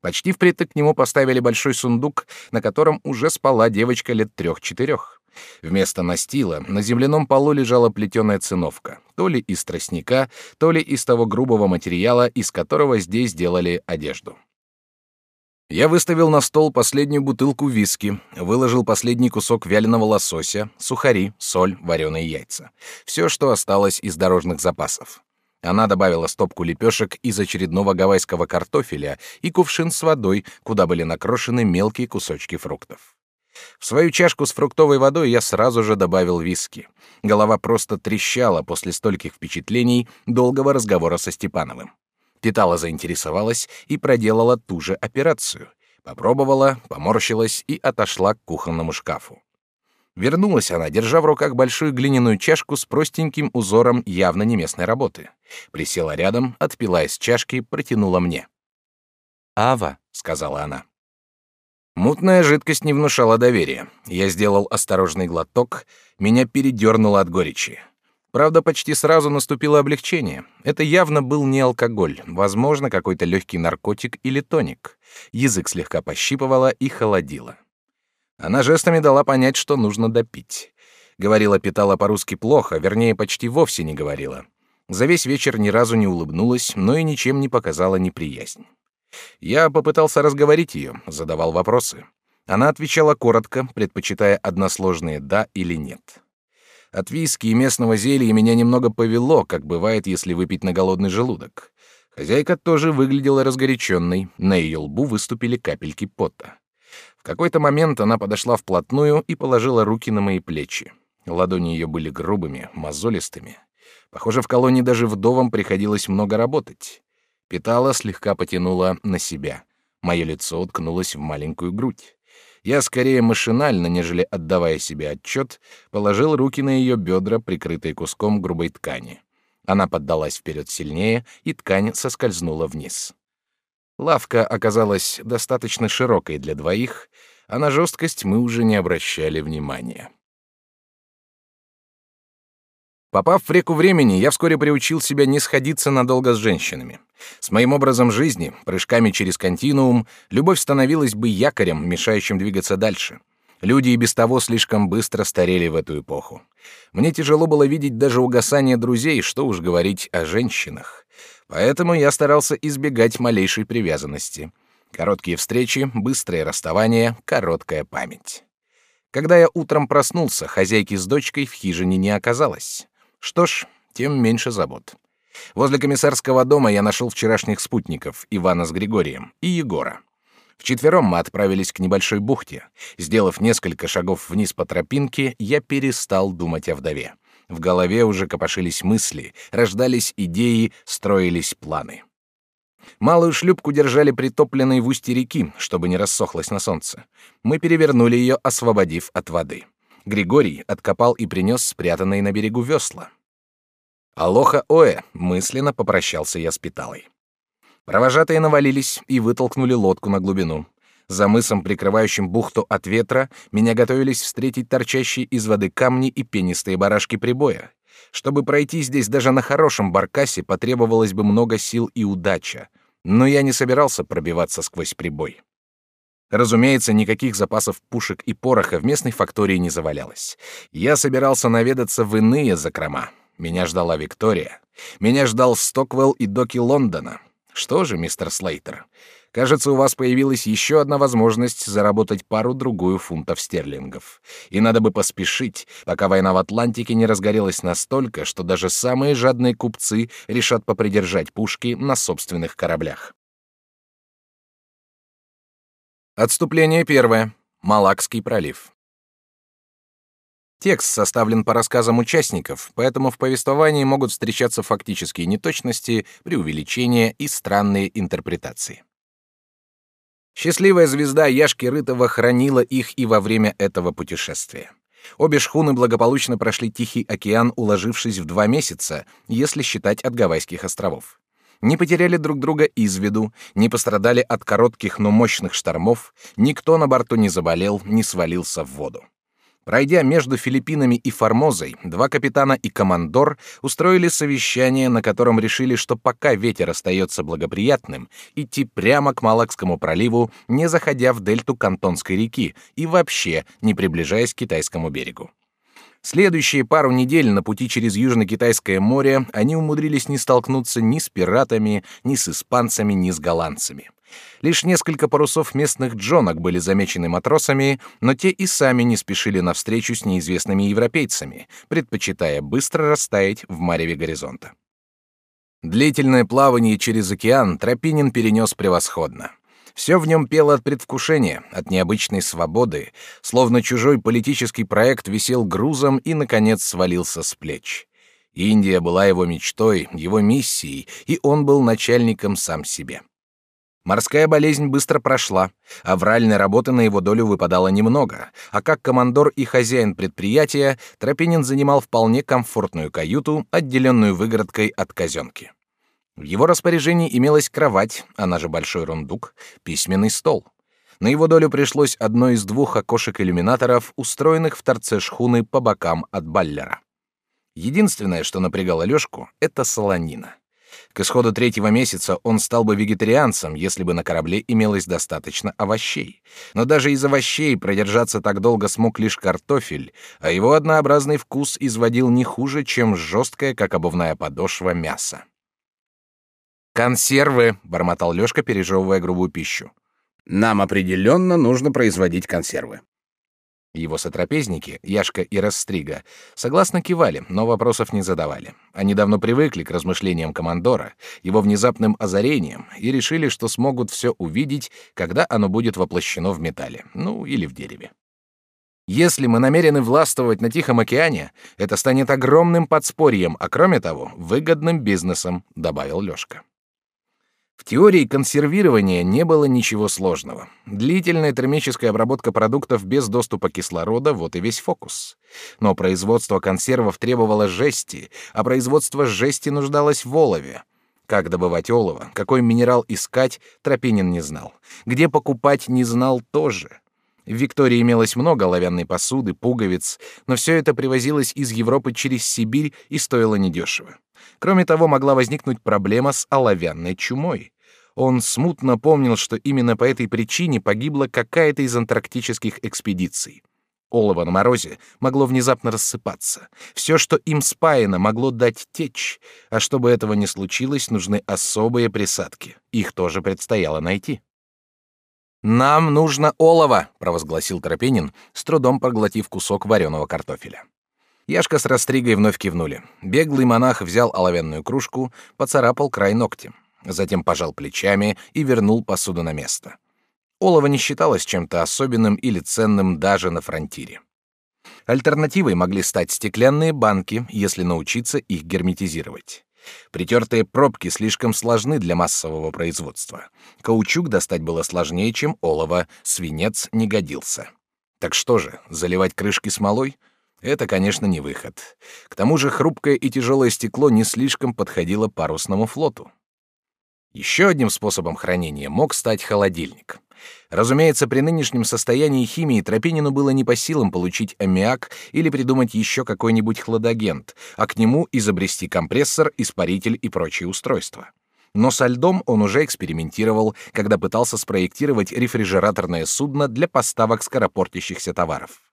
Почти впритык к нему поставили большой сундук, на котором уже спала девочка лет трех-четырех. Вместо настила на земляном полу лежала плетеная циновка, то ли из тростника, то ли из того грубого материала, из которого здесь делали одежду. Я выставил на стол последнюю бутылку виски, выложил последний кусок вяленого лосося, сухари, соль, вареные яйца. Все, что осталось из дорожных запасов. Она добавила стопку лепешек из очередного гавайского картофеля и кувшин с водой, куда были накрошены мелкие кусочки фруктов. В свою чашку с фруктовой водой я сразу же добавил виски. Голова просто трещала после стольких впечатлений долгого разговора со Степановым. Питала заинтересовалась и проделала ту же операцию. Попробовала, поморщилась и отошла к кухонному шкафу. Вернулась она, держа в руках большую глиняную чашку с простеньким узором явно не местной работы. Присела рядом, отпила из чашки, протянула мне. «Ава», — сказала она. Мутная жидкость не внушала доверия. Я сделал осторожный глоток, меня передернуло от горечи. Правда, почти сразу наступило облегчение. Это явно был не алкоголь, возможно, какой-то легкий наркотик или тоник. Язык слегка пощипывало и холодило. Она жестами дала понять, что нужно допить. Говорила, питала по-русски плохо, вернее, почти вовсе не говорила. За весь вечер ни разу не улыбнулась, но и ничем не показала неприязнь. Я попытался разговорить ее, задавал вопросы. Она отвечала коротко, предпочитая односложные «да» или «нет». От виски и местного зелья меня немного повело, как бывает, если выпить на голодный желудок. Хозяйка тоже выглядела разгоряченной, на ее лбу выступили капельки пота. В какой-то момент она подошла вплотную и положила руки на мои плечи. Ладони ее были грубыми, мозолистыми. Похоже, в колонии даже вдовам приходилось много работать. Питала слегка потянула на себя. Мое лицо уткнулось в маленькую грудь. Я скорее машинально, нежели отдавая себе отчет, положил руки на ее бедра, прикрытые куском грубой ткани. Она поддалась вперед сильнее, и ткань соскользнула вниз. Лавка оказалась достаточно широкой для двоих, а на жесткость мы уже не обращали внимания. Попав в реку времени, я вскоре приучил себя не сходиться надолго с женщинами. С моим образом жизни, прыжками через континуум, любовь становилась бы якорем, мешающим двигаться дальше. Люди и без того слишком быстро старели в эту эпоху. Мне тяжело было видеть даже угасание друзей, что уж говорить о женщинах. Поэтому я старался избегать малейшей привязанности. Короткие встречи, быстрое расставание, короткая память. Когда я утром проснулся, хозяйки с дочкой в хижине не оказалось. Что ж, тем меньше забот. Возле комиссарского дома я нашел вчерашних спутников, Ивана с Григорием и Егора. Вчетвером мы отправились к небольшой бухте. Сделав несколько шагов вниз по тропинке, я перестал думать о вдове. В голове уже копошились мысли, рождались идеи, строились планы. Малую шлюпку держали притопленной в устье реки, чтобы не рассохлась на солнце. Мы перевернули ее, освободив от воды. Григорий откопал и принес спрятанные на берегу весла. «Алоха Оэ!» — мысленно попрощался я с Питалой. Провожатые навалились и вытолкнули лодку на глубину. За мысом, прикрывающим бухту от ветра, меня готовились встретить торчащие из воды камни и пенистые барашки прибоя. Чтобы пройти здесь даже на хорошем баркасе, потребовалось бы много сил и удача. Но я не собирался пробиваться сквозь прибой. Разумеется, никаких запасов пушек и пороха в местной фактории не завалялось. Я собирался наведаться в иные закрома. Меня ждала Виктория. Меня ждал Стоквелл и доки Лондона. Что же, мистер Слейтер, кажется, у вас появилась еще одна возможность заработать пару-другую фунтов стерлингов. И надо бы поспешить, пока война в Атлантике не разгорелась настолько, что даже самые жадные купцы решат попридержать пушки на собственных кораблях. Отступление первое. Малакский пролив. Текст составлен по рассказам участников, поэтому в повествовании могут встречаться фактические неточности, преувеличения и странные интерпретации. Счастливая звезда Яшки Рытова хранила их и во время этого путешествия. Обе шхуны благополучно прошли Тихий океан, уложившись в два месяца, если считать от Гавайских островов. Не потеряли друг друга из виду, не пострадали от коротких, но мощных штормов, никто на борту не заболел, не свалился в воду. Пройдя между Филиппинами и Формозой, два капитана и командор устроили совещание, на котором решили, что пока ветер остается благоприятным, идти прямо к Малакскому проливу, не заходя в дельту Кантонской реки и вообще не приближаясь к китайскому берегу. Следующие пару недель на пути через Южно-Китайское море они умудрились не столкнуться ни с пиратами, ни с испанцами, ни с голландцами. Лишь несколько парусов местных джонок были замечены матросами, но те и сами не спешили навстречу с неизвестными европейцами, предпочитая быстро растаять в мареве горизонта. Длительное плавание через океан Тропинин перенес превосходно. Все в нем пело от предвкушения, от необычной свободы, словно чужой политический проект висел грузом и, наконец, свалился с плеч. Индия была его мечтой, его миссией, и он был начальником сам себе. Морская болезнь быстро прошла, авральной работы на его долю выпадало немного, а как командор и хозяин предприятия Тропинин занимал вполне комфортную каюту, отделенную выгородкой от казенки. В его распоряжении имелась кровать, она же большой рундук, письменный стол. На его долю пришлось одно из двух окошек-иллюминаторов, устроенных в торце шхуны по бокам от баллера. Единственное, что напрягало Лёшку, — это солонина. К исходу третьего месяца он стал бы вегетарианцем, если бы на корабле имелось достаточно овощей. Но даже из овощей продержаться так долго смог лишь картофель, а его однообразный вкус изводил не хуже, чем жесткое, как обувная подошва, мясо. «Консервы!» — бормотал Лёшка, пережевывая грубую пищу. «Нам определенно нужно производить консервы. Его сотрапезники, Яшка и Растрига, согласно кивали, но вопросов не задавали. Они давно привыкли к размышлениям командора, его внезапным озарениям, и решили, что смогут все увидеть, когда оно будет воплощено в металле, ну или в дереве. Если мы намерены властвовать на Тихом океане, это станет огромным подспорьем, а кроме того, выгодным бизнесом, добавил Лёшка. В теории консервирования не было ничего сложного. Длительная термическая обработка продуктов без доступа кислорода — вот и весь фокус. Но производство консервов требовало жести, а производство жести нуждалось в олове. Как добывать олово, какой минерал искать, Тропинин не знал. Где покупать, не знал тоже. В Виктории имелось много оловянной посуды, пуговиц, но все это привозилось из Европы через Сибирь и стоило недешево. Кроме того, могла возникнуть проблема с оловянной чумой. Он смутно помнил, что именно по этой причине погибла какая-то из антарктических экспедиций. Олово на морозе могло внезапно рассыпаться. Все, что им спаяно, могло дать течь, а чтобы этого не случилось, нужны особые присадки. Их тоже предстояло найти. «Нам нужно олово!» — провозгласил Тропинин, с трудом проглотив кусок вареного картофеля. Яшка с Растригой вновь кивнули. Беглый монах взял оловянную кружку, поцарапал край ногтем. Затем пожал плечами и вернул посуду на место. Олово не считалось чем-то особенным или ценным даже на фронтире. Альтернативой могли стать стеклянные банки, если научиться их герметизировать. Притертые пробки слишком сложны для массового производства. Каучук достать было сложнее, чем олово, свинец не годился. Так что же, заливать крышки смолой? Это, конечно, не выход. К тому же хрупкое и тяжелое стекло не слишком подходило парусному флоту. Еще одним способом хранения мог стать холодильник. Разумеется, при нынешнем состоянии химии Тропинину было не по силам получить аммиак или придумать еще какой-нибудь хладагент, а к нему изобрести компрессор, испаритель и прочие устройства. Но со льдом он уже экспериментировал, когда пытался спроектировать рефрижераторное судно для поставок скоропортящихся товаров.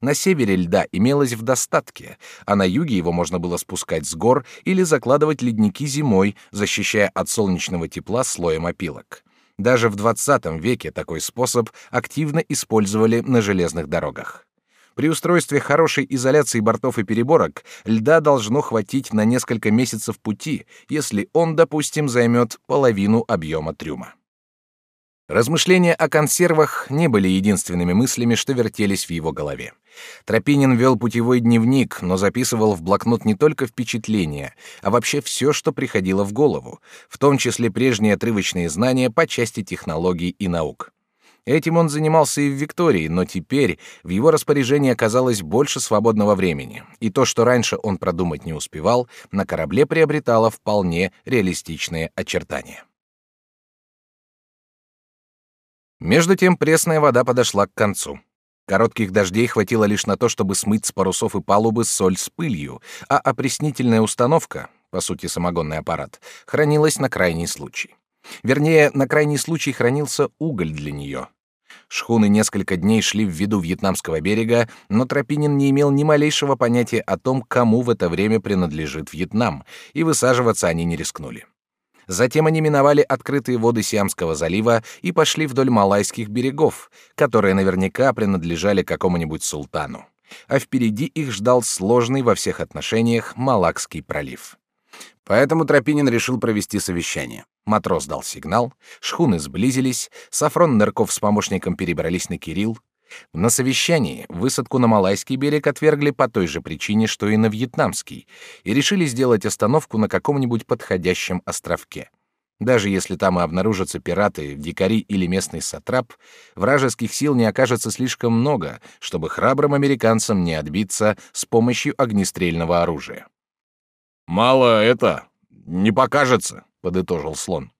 На севере льда имелось в достатке, а на юге его можно было спускать с гор или закладывать ледники зимой, защищая от солнечного тепла слоем опилок. Даже в 20 веке такой способ активно использовали на железных дорогах. При устройстве хорошей изоляции бортов и переборок льда должно хватить на несколько месяцев пути, если он, допустим, займет половину объема трюма. Размышления о консервах не были единственными мыслями, что вертелись в его голове. Тропинин вел путевой дневник, но записывал в блокнот не только впечатления, а вообще все, что приходило в голову, в том числе прежние отрывочные знания по части технологий и наук. Этим он занимался и в Виктории, но теперь в его распоряжении оказалось больше свободного времени, и то, что раньше он продумать не успевал, на корабле приобретало вполне реалистичные очертания. Между тем пресная вода подошла к концу. Коротких дождей хватило лишь на то, чтобы смыть с парусов и палубы соль с пылью, а опреснительная установка, по сути самогонный аппарат, хранилась на крайний случай. Вернее, на крайний случай хранился уголь для нее. Шхуны несколько дней шли в виду вьетнамского берега, но Тропинин не имел ни малейшего понятия о том, кому в это время принадлежит Вьетнам, и высаживаться они не рискнули. Затем они миновали открытые воды Сиамского залива и пошли вдоль малайских берегов, которые наверняка принадлежали какому-нибудь султану. А впереди их ждал сложный во всех отношениях Малакский пролив. Поэтому Тропинин решил провести совещание. Матрос дал сигнал, шхуны сблизились, Сафрон Нырков с помощником перебрались на Кирилл, на совещании высадку на Малайский берег отвергли по той же причине, что и на Вьетнамский, и решили сделать остановку на каком-нибудь подходящем островке. Даже если там и обнаружатся пираты, дикари или местный сатрап, вражеских сил не окажется слишком много, чтобы храбрым американцам не отбиться с помощью огнестрельного оружия. «Мало это, не покажется», — подытожил слон.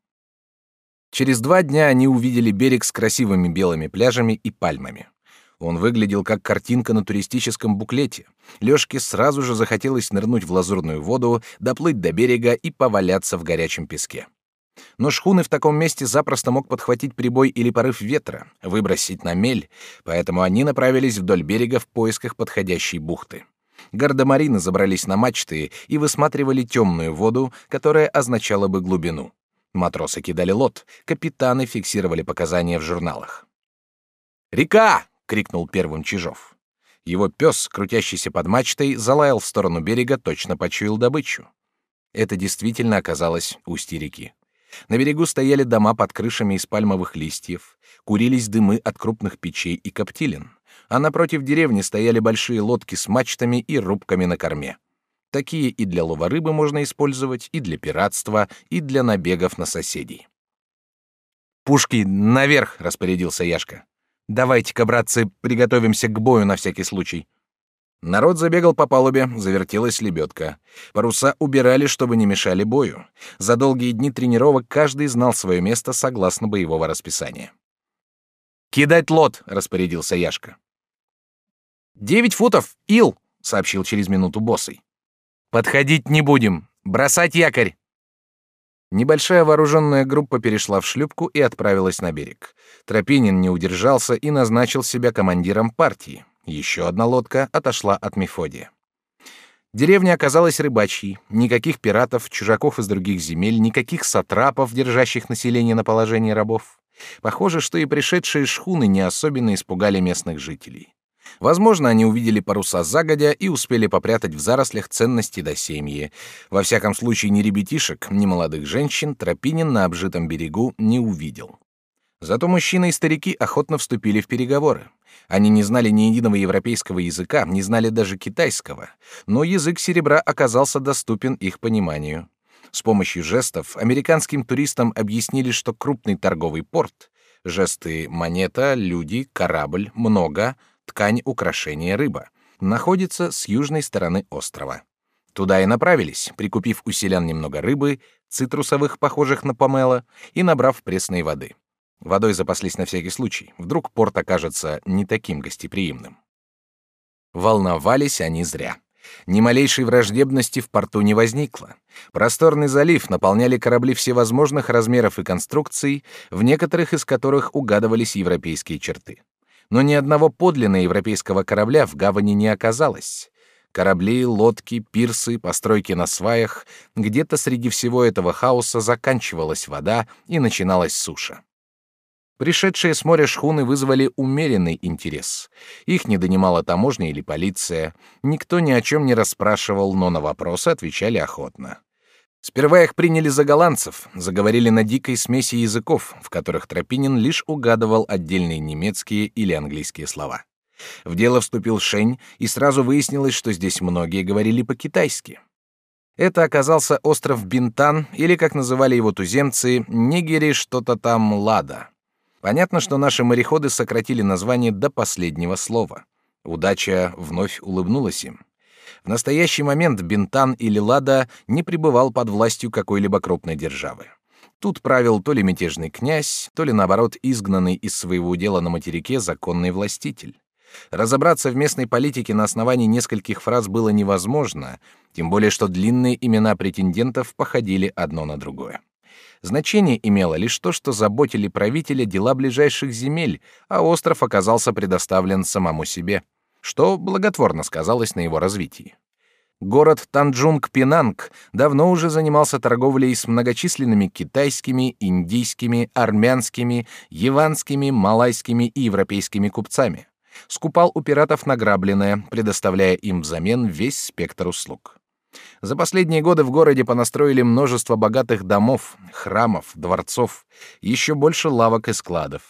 Через два дня они увидели берег с красивыми белыми пляжами и пальмами. Он выглядел как картинка на туристическом буклете. Лёшке сразу же захотелось нырнуть в лазурную воду, доплыть до берега и поваляться в горячем песке. Но шхуны в таком месте запросто мог подхватить прибой или порыв ветра, выбросить на мель, поэтому они направились вдоль берега в поисках подходящей бухты. Гардемарины забрались на мачты и высматривали темную воду, которая означала бы глубину. Матросы кидали лот, капитаны фиксировали показания в журналах. «Река!» — крикнул первым Чижов. Его пес, крутящийся под мачтой, залаял в сторону берега, точно почуял добычу. Это действительно оказалось устье реки. На берегу стояли дома под крышами из пальмовых листьев, курились дымы от крупных печей и коптилин, а напротив деревни стояли большие лодки с мачтами и рубками на корме. Такие и для лова рыбы можно использовать, и для пиратства, и для набегов на соседей. «Пушки наверх!» — распорядился Яшка. Давайте-ка, братцы, приготовимся к бою на всякий случай. Народ забегал по палубе, завертелась лебедка. Паруса убирали, чтобы не мешали бою. За долгие дни тренировок каждый знал свое место согласно боевого расписания. «Кидать лот!» — распорядился Яшка. «Девять футов! Ил!» — сообщил через минуту боссой. «Подходить не будем! Бросать якорь!» Небольшая вооруженная группа перешла в шлюпку и отправилась на берег. Тропинин не удержался и назначил себя командиром партии. Еще одна лодка отошла от Мефодия. Деревня оказалась рыбачьей, никаких пиратов, чужаков из других земель, никаких сатрапов, держащих население на положении рабов. Похоже, что и пришедшие шхуны не особенно испугали местных жителей. Возможно, они увидели паруса загодя и успели попрятать в зарослях ценности до семьи. Во всяком случае, ни ребятишек, ни молодых женщин Тропинин на обжитом берегу не увидел. Зато мужчины и старики охотно вступили в переговоры. Они не знали ни единого европейского языка, не знали даже китайского, но язык серебра оказался доступен их пониманию. С помощью жестов американским туристам объяснили, что крупный торговый порт — жесты монета, люди, корабль, много — ткань, украшение, рыба, находится с южной стороны острова. Туда и направились, прикупив у селян немного рыбы, цитрусовых, похожих на помело, и набрав пресной воды. Водой запаслись на всякий случай, вдруг порт окажется не таким гостеприимным. Волновались они зря. Ни малейшей враждебности в порту не возникло. Просторный залив наполняли корабли всевозможных размеров и конструкций, в некоторых из которых угадывались европейские черты но ни одного подлинно европейского корабля в гавани не оказалось. Корабли, лодки, пирсы, постройки на сваях, где-то среди всего этого хаоса заканчивалась вода и начиналась суша. Пришедшие с моря шхуны вызвали умеренный интерес. Их не донимала таможня или полиция. Никто ни о чем не расспрашивал, но на вопросы отвечали охотно. Сперва их приняли за голландцев, заговорили на дикой смеси языков, в которых Тропинин лишь угадывал отдельные немецкие или английские слова. В дело вступил Шень, и сразу выяснилось, что здесь многие говорили по-китайски. Это оказался остров Бинтан, или, как называли его туземцы, Нигери что-то там Лада. Понятно, что наши мореходы сократили название до последнего слова. Удача вновь улыбнулась им. В настоящий момент Бинтан или Лада не пребывал под властью какой-либо крупной державы. Тут правил то ли мятежный князь, то ли наоборот изгнанный из своего дела на материке законный властитель. Разобраться в местной политике на основании нескольких фраз было невозможно, тем более что длинные имена претендентов походили одно на другое. Значение имело лишь то, что заботили правителя дела ближайших земель, а остров оказался предоставлен самому себе что благотворно сказалось на его развитии. Город Танджунг-Пинанг давно уже занимался торговлей с многочисленными китайскими, индийскими, армянскими, яванскими, малайскими и европейскими купцами. Скупал у пиратов награбленное, предоставляя им взамен весь спектр услуг. За последние годы в городе понастроили множество богатых домов, храмов, дворцов, еще больше лавок и складов.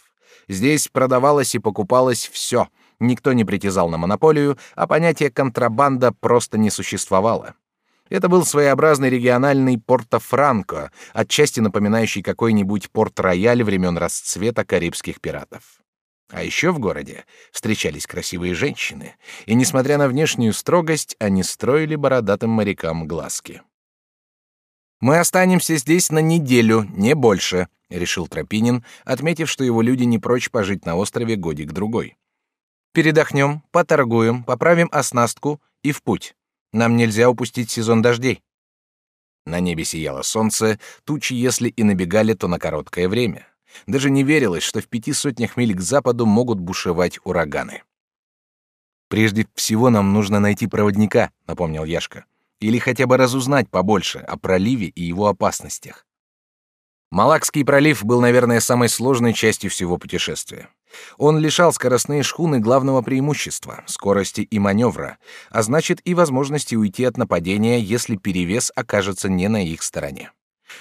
Здесь продавалось и покупалось все — никто не притязал на монополию, а понятие контрабанда просто не существовало. Это был своеобразный региональный Порто-Франко, отчасти напоминающий какой-нибудь Порт-Рояль времен расцвета карибских пиратов. А еще в городе встречались красивые женщины, и, несмотря на внешнюю строгость, они строили бородатым морякам глазки. «Мы останемся здесь на неделю, не больше», — решил Тропинин, отметив, что его люди не прочь пожить на острове годик-другой. Передохнем, поторгуем, поправим оснастку и в путь. Нам нельзя упустить сезон дождей. На небе сияло солнце, тучи, если и набегали, то на короткое время. Даже не верилось, что в пяти сотнях миль к западу могут бушевать ураганы. «Прежде всего нам нужно найти проводника», — напомнил Яшка. «Или хотя бы разузнать побольше о проливе и его опасностях». Малакский пролив был, наверное, самой сложной частью всего путешествия. Он лишал скоростные шхуны главного преимущества — скорости и маневра, а значит и возможности уйти от нападения, если перевес окажется не на их стороне.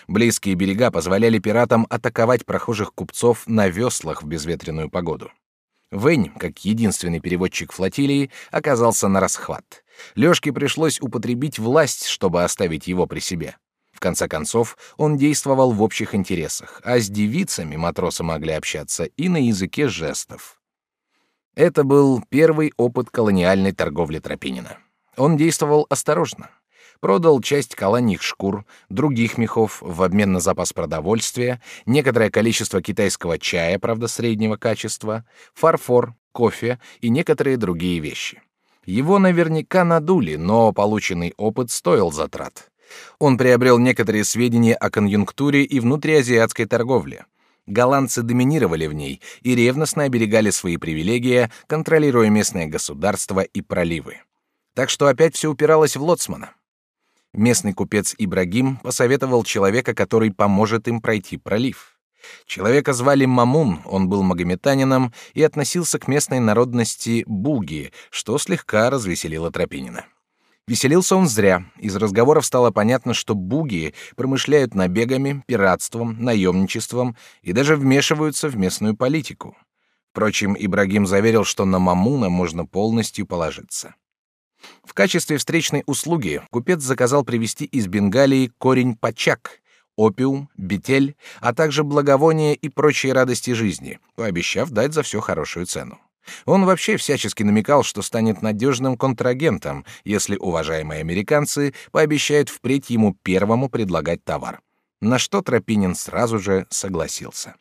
Близкие берега позволяли пиратам атаковать прохожих купцов на веслах в безветренную погоду. Вэнь, как единственный переводчик флотилии, оказался на расхват. Лёшке пришлось употребить власть, чтобы оставить его при себе. В конце концов, он действовал в общих интересах, а с девицами матросы могли общаться и на языке жестов. Это был первый опыт колониальной торговли Тропинина. Он действовал осторожно. Продал часть колоньих шкур, других мехов в обмен на запас продовольствия, некоторое количество китайского чая, правда, среднего качества, фарфор, кофе и некоторые другие вещи. Его наверняка надули, но полученный опыт стоил затрат. Он приобрел некоторые сведения о конъюнктуре и внутриазиатской торговле. Голландцы доминировали в ней и ревностно оберегали свои привилегии, контролируя местное государство и проливы. Так что опять все упиралось в лоцмана. Местный купец Ибрагим посоветовал человека, который поможет им пройти пролив. Человека звали Мамун, он был магометанином и относился к местной народности буги, что слегка развеселило Тропинина. Веселился он зря. Из разговоров стало понятно, что буги промышляют набегами, пиратством, наемничеством и даже вмешиваются в местную политику. Впрочем, Ибрагим заверил, что на Мамуна можно полностью положиться. В качестве встречной услуги купец заказал привезти из Бенгалии корень пачак, опиум, бетель, а также благовония и прочие радости жизни, пообещав дать за все хорошую цену. Он вообще всячески намекал, что станет надежным контрагентом, если уважаемые американцы пообещают впредь ему первому предлагать товар. На что Тропинин сразу же согласился.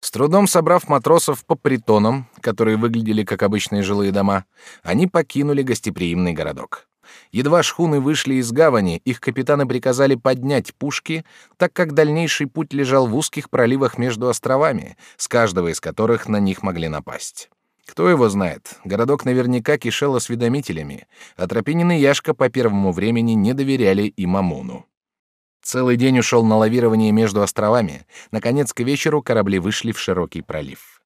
С трудом собрав матросов по притонам, которые выглядели как обычные жилые дома, они покинули гостеприимный городок. Едва шхуны вышли из гавани, их капитаны приказали поднять пушки, так как дальнейший путь лежал в узких проливах между островами, с каждого из которых на них могли напасть. Кто его знает, городок наверняка кишел осведомителями, а Тропинин и Яшка по первому времени не доверяли и Мамуну. Целый день ушел на лавирование между островами. Наконец, к вечеру корабли вышли в широкий пролив.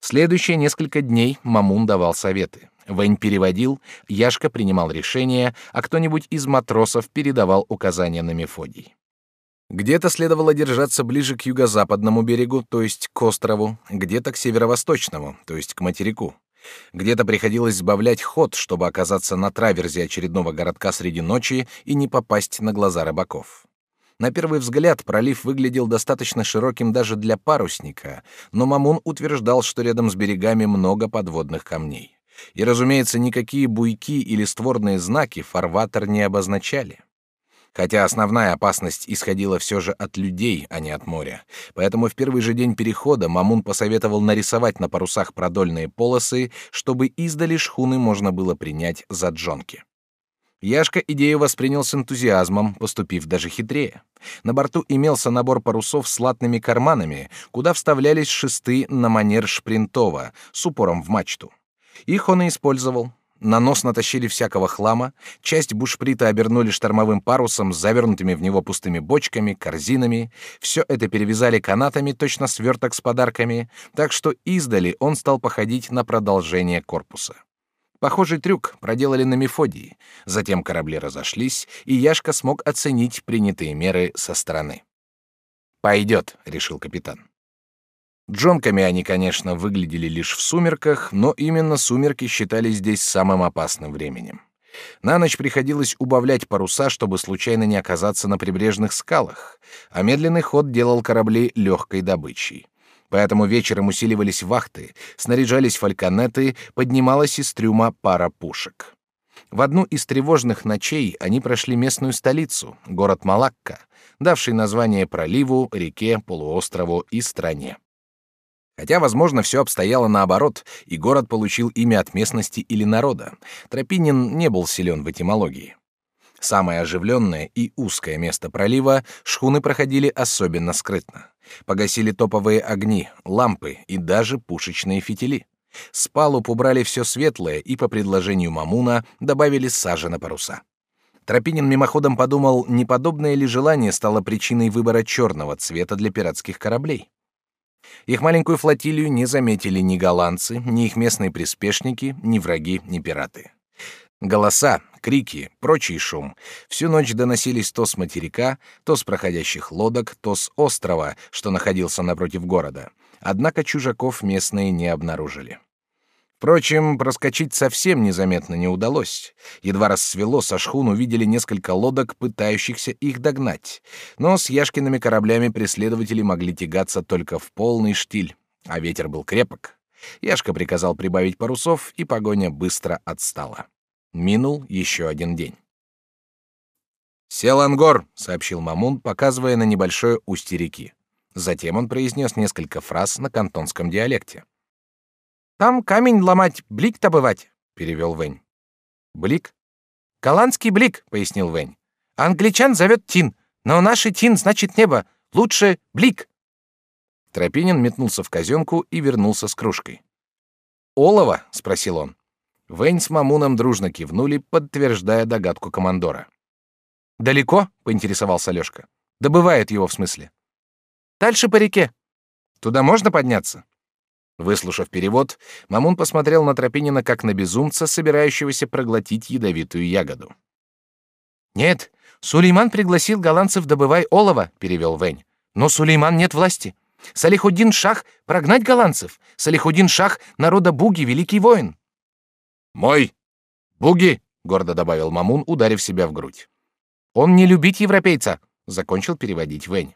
Следующие несколько дней Мамун давал советы. Вэнь переводил, Яшка принимал решения, а кто-нибудь из матросов передавал указания на Мефодий. Где-то следовало держаться ближе к юго-западному берегу, то есть к острову, где-то к северо-восточному, то есть к материку. Где-то приходилось сбавлять ход, чтобы оказаться на траверзе очередного городка среди ночи и не попасть на глаза рыбаков. На первый взгляд пролив выглядел достаточно широким даже для парусника, но Мамун утверждал, что рядом с берегами много подводных камней. И, разумеется, никакие буйки или створные знаки фарватер не обозначали. Хотя основная опасность исходила все же от людей, а не от моря. Поэтому в первый же день перехода Мамун посоветовал нарисовать на парусах продольные полосы, чтобы издали шхуны можно было принять за джонки. Яшка идею воспринял с энтузиазмом, поступив даже хитрее. На борту имелся набор парусов с латными карманами, куда вставлялись шесты на манер шпринтова с упором в мачту. Их он и использовал, на нос натащили всякого хлама, часть бушприта обернули штормовым парусом с завернутыми в него пустыми бочками, корзинами, все это перевязали канатами, точно сверток с подарками, так что издали он стал походить на продолжение корпуса. Похожий трюк проделали на Мефодии, затем корабли разошлись, и Яшка смог оценить принятые меры со стороны. «Пойдет», — решил капитан. Джонками они, конечно, выглядели лишь в сумерках, но именно сумерки считались здесь самым опасным временем. На ночь приходилось убавлять паруса, чтобы случайно не оказаться на прибрежных скалах, а медленный ход делал корабли легкой добычей. Поэтому вечером усиливались вахты, снаряжались фальконеты, поднималась из трюма пара пушек. В одну из тревожных ночей они прошли местную столицу, город Малакка, давший название проливу, реке, полуострову и стране. Хотя, возможно, все обстояло наоборот, и город получил имя от местности или народа. Тропинин не был силен в этимологии. Самое оживленное и узкое место пролива шхуны проходили особенно скрытно. Погасили топовые огни, лампы и даже пушечные фитили. С палуб убрали все светлое и, по предложению Мамуна, добавили сажи на паруса. Тропинин мимоходом подумал, не подобное ли желание стало причиной выбора черного цвета для пиратских кораблей. Их маленькую флотилию не заметили ни голландцы, ни их местные приспешники, ни враги, ни пираты. Голоса, крики, прочий шум всю ночь доносились то с материка, то с проходящих лодок, то с острова, что находился напротив города. Однако чужаков местные не обнаружили. Впрочем, проскочить совсем незаметно не удалось. Едва рассвело, со шхун увидели несколько лодок, пытающихся их догнать. Но с Яшкиными кораблями преследователи могли тягаться только в полный штиль, а ветер был крепок. Яшка приказал прибавить парусов, и погоня быстро отстала. Минул еще один день. «Сел ангор», — сообщил Мамун, показывая на небольшое устье реки. Затем он произнес несколько фраз на кантонском диалекте. Там камень ломать, блик добывать, перевел Вэнь. Блик? Голландский блик, пояснил Вэнь. Англичан зовет Тин, но наши Тин значит небо. Лучше блик. Тропинин метнулся в казенку и вернулся с кружкой. Олово? спросил он. Вэнь с Мамуном дружно кивнули, подтверждая догадку командора. Далеко? поинтересовался Лёшка. Добывает его в смысле. Дальше по реке. Туда можно подняться? Выслушав перевод, Мамун посмотрел на Тропинина как на безумца, собирающегося проглотить ядовитую ягоду. «Нет, Сулейман пригласил голландцев добывай олово», — перевел Вэнь. «Но Сулейман нет власти. Салихуддин Шах прогнать голландцев. Салихуддин Шах — народа Буги, великий воин». «Мой! Буги!» — гордо добавил Мамун, ударив себя в грудь. «Он не любить европейца», — закончил переводить Вэнь.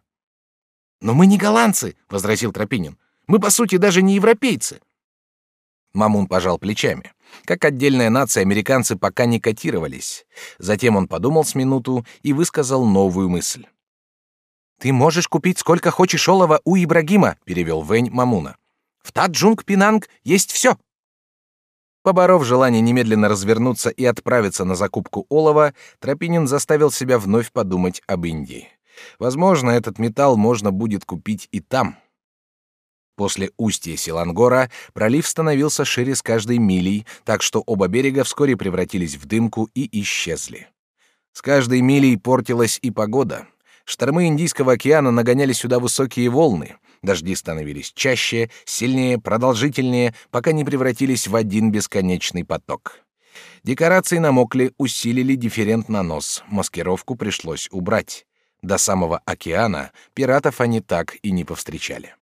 «Но мы не голландцы», — возразил Тропинин. Мы, по сути, даже не европейцы. Мамун пожал плечами. Как отдельная нация, американцы пока не котировались. Затем он подумал с минуту и высказал новую мысль. «Ты можешь купить сколько хочешь олова у Ибрагима», — перевел Вэнь Мамуна. «В Таджунг-Пинанг есть все». Поборов желание немедленно развернуться и отправиться на закупку олова, Тропинин заставил себя вновь подумать об Индии. Возможно, этот металл можно будет купить и там. После устья Силангора пролив становился шире с каждой милей, так что оба берега вскоре превратились в дымку и исчезли. С каждой милей портилась и погода. Штормы Индийского океана нагоняли сюда высокие волны. Дожди становились чаще, сильнее, продолжительнее, пока не превратились в один бесконечный поток. Декорации намокли, усилили дифферент на нос, маскировку пришлось убрать. До самого океана пиратов они так и не повстречали.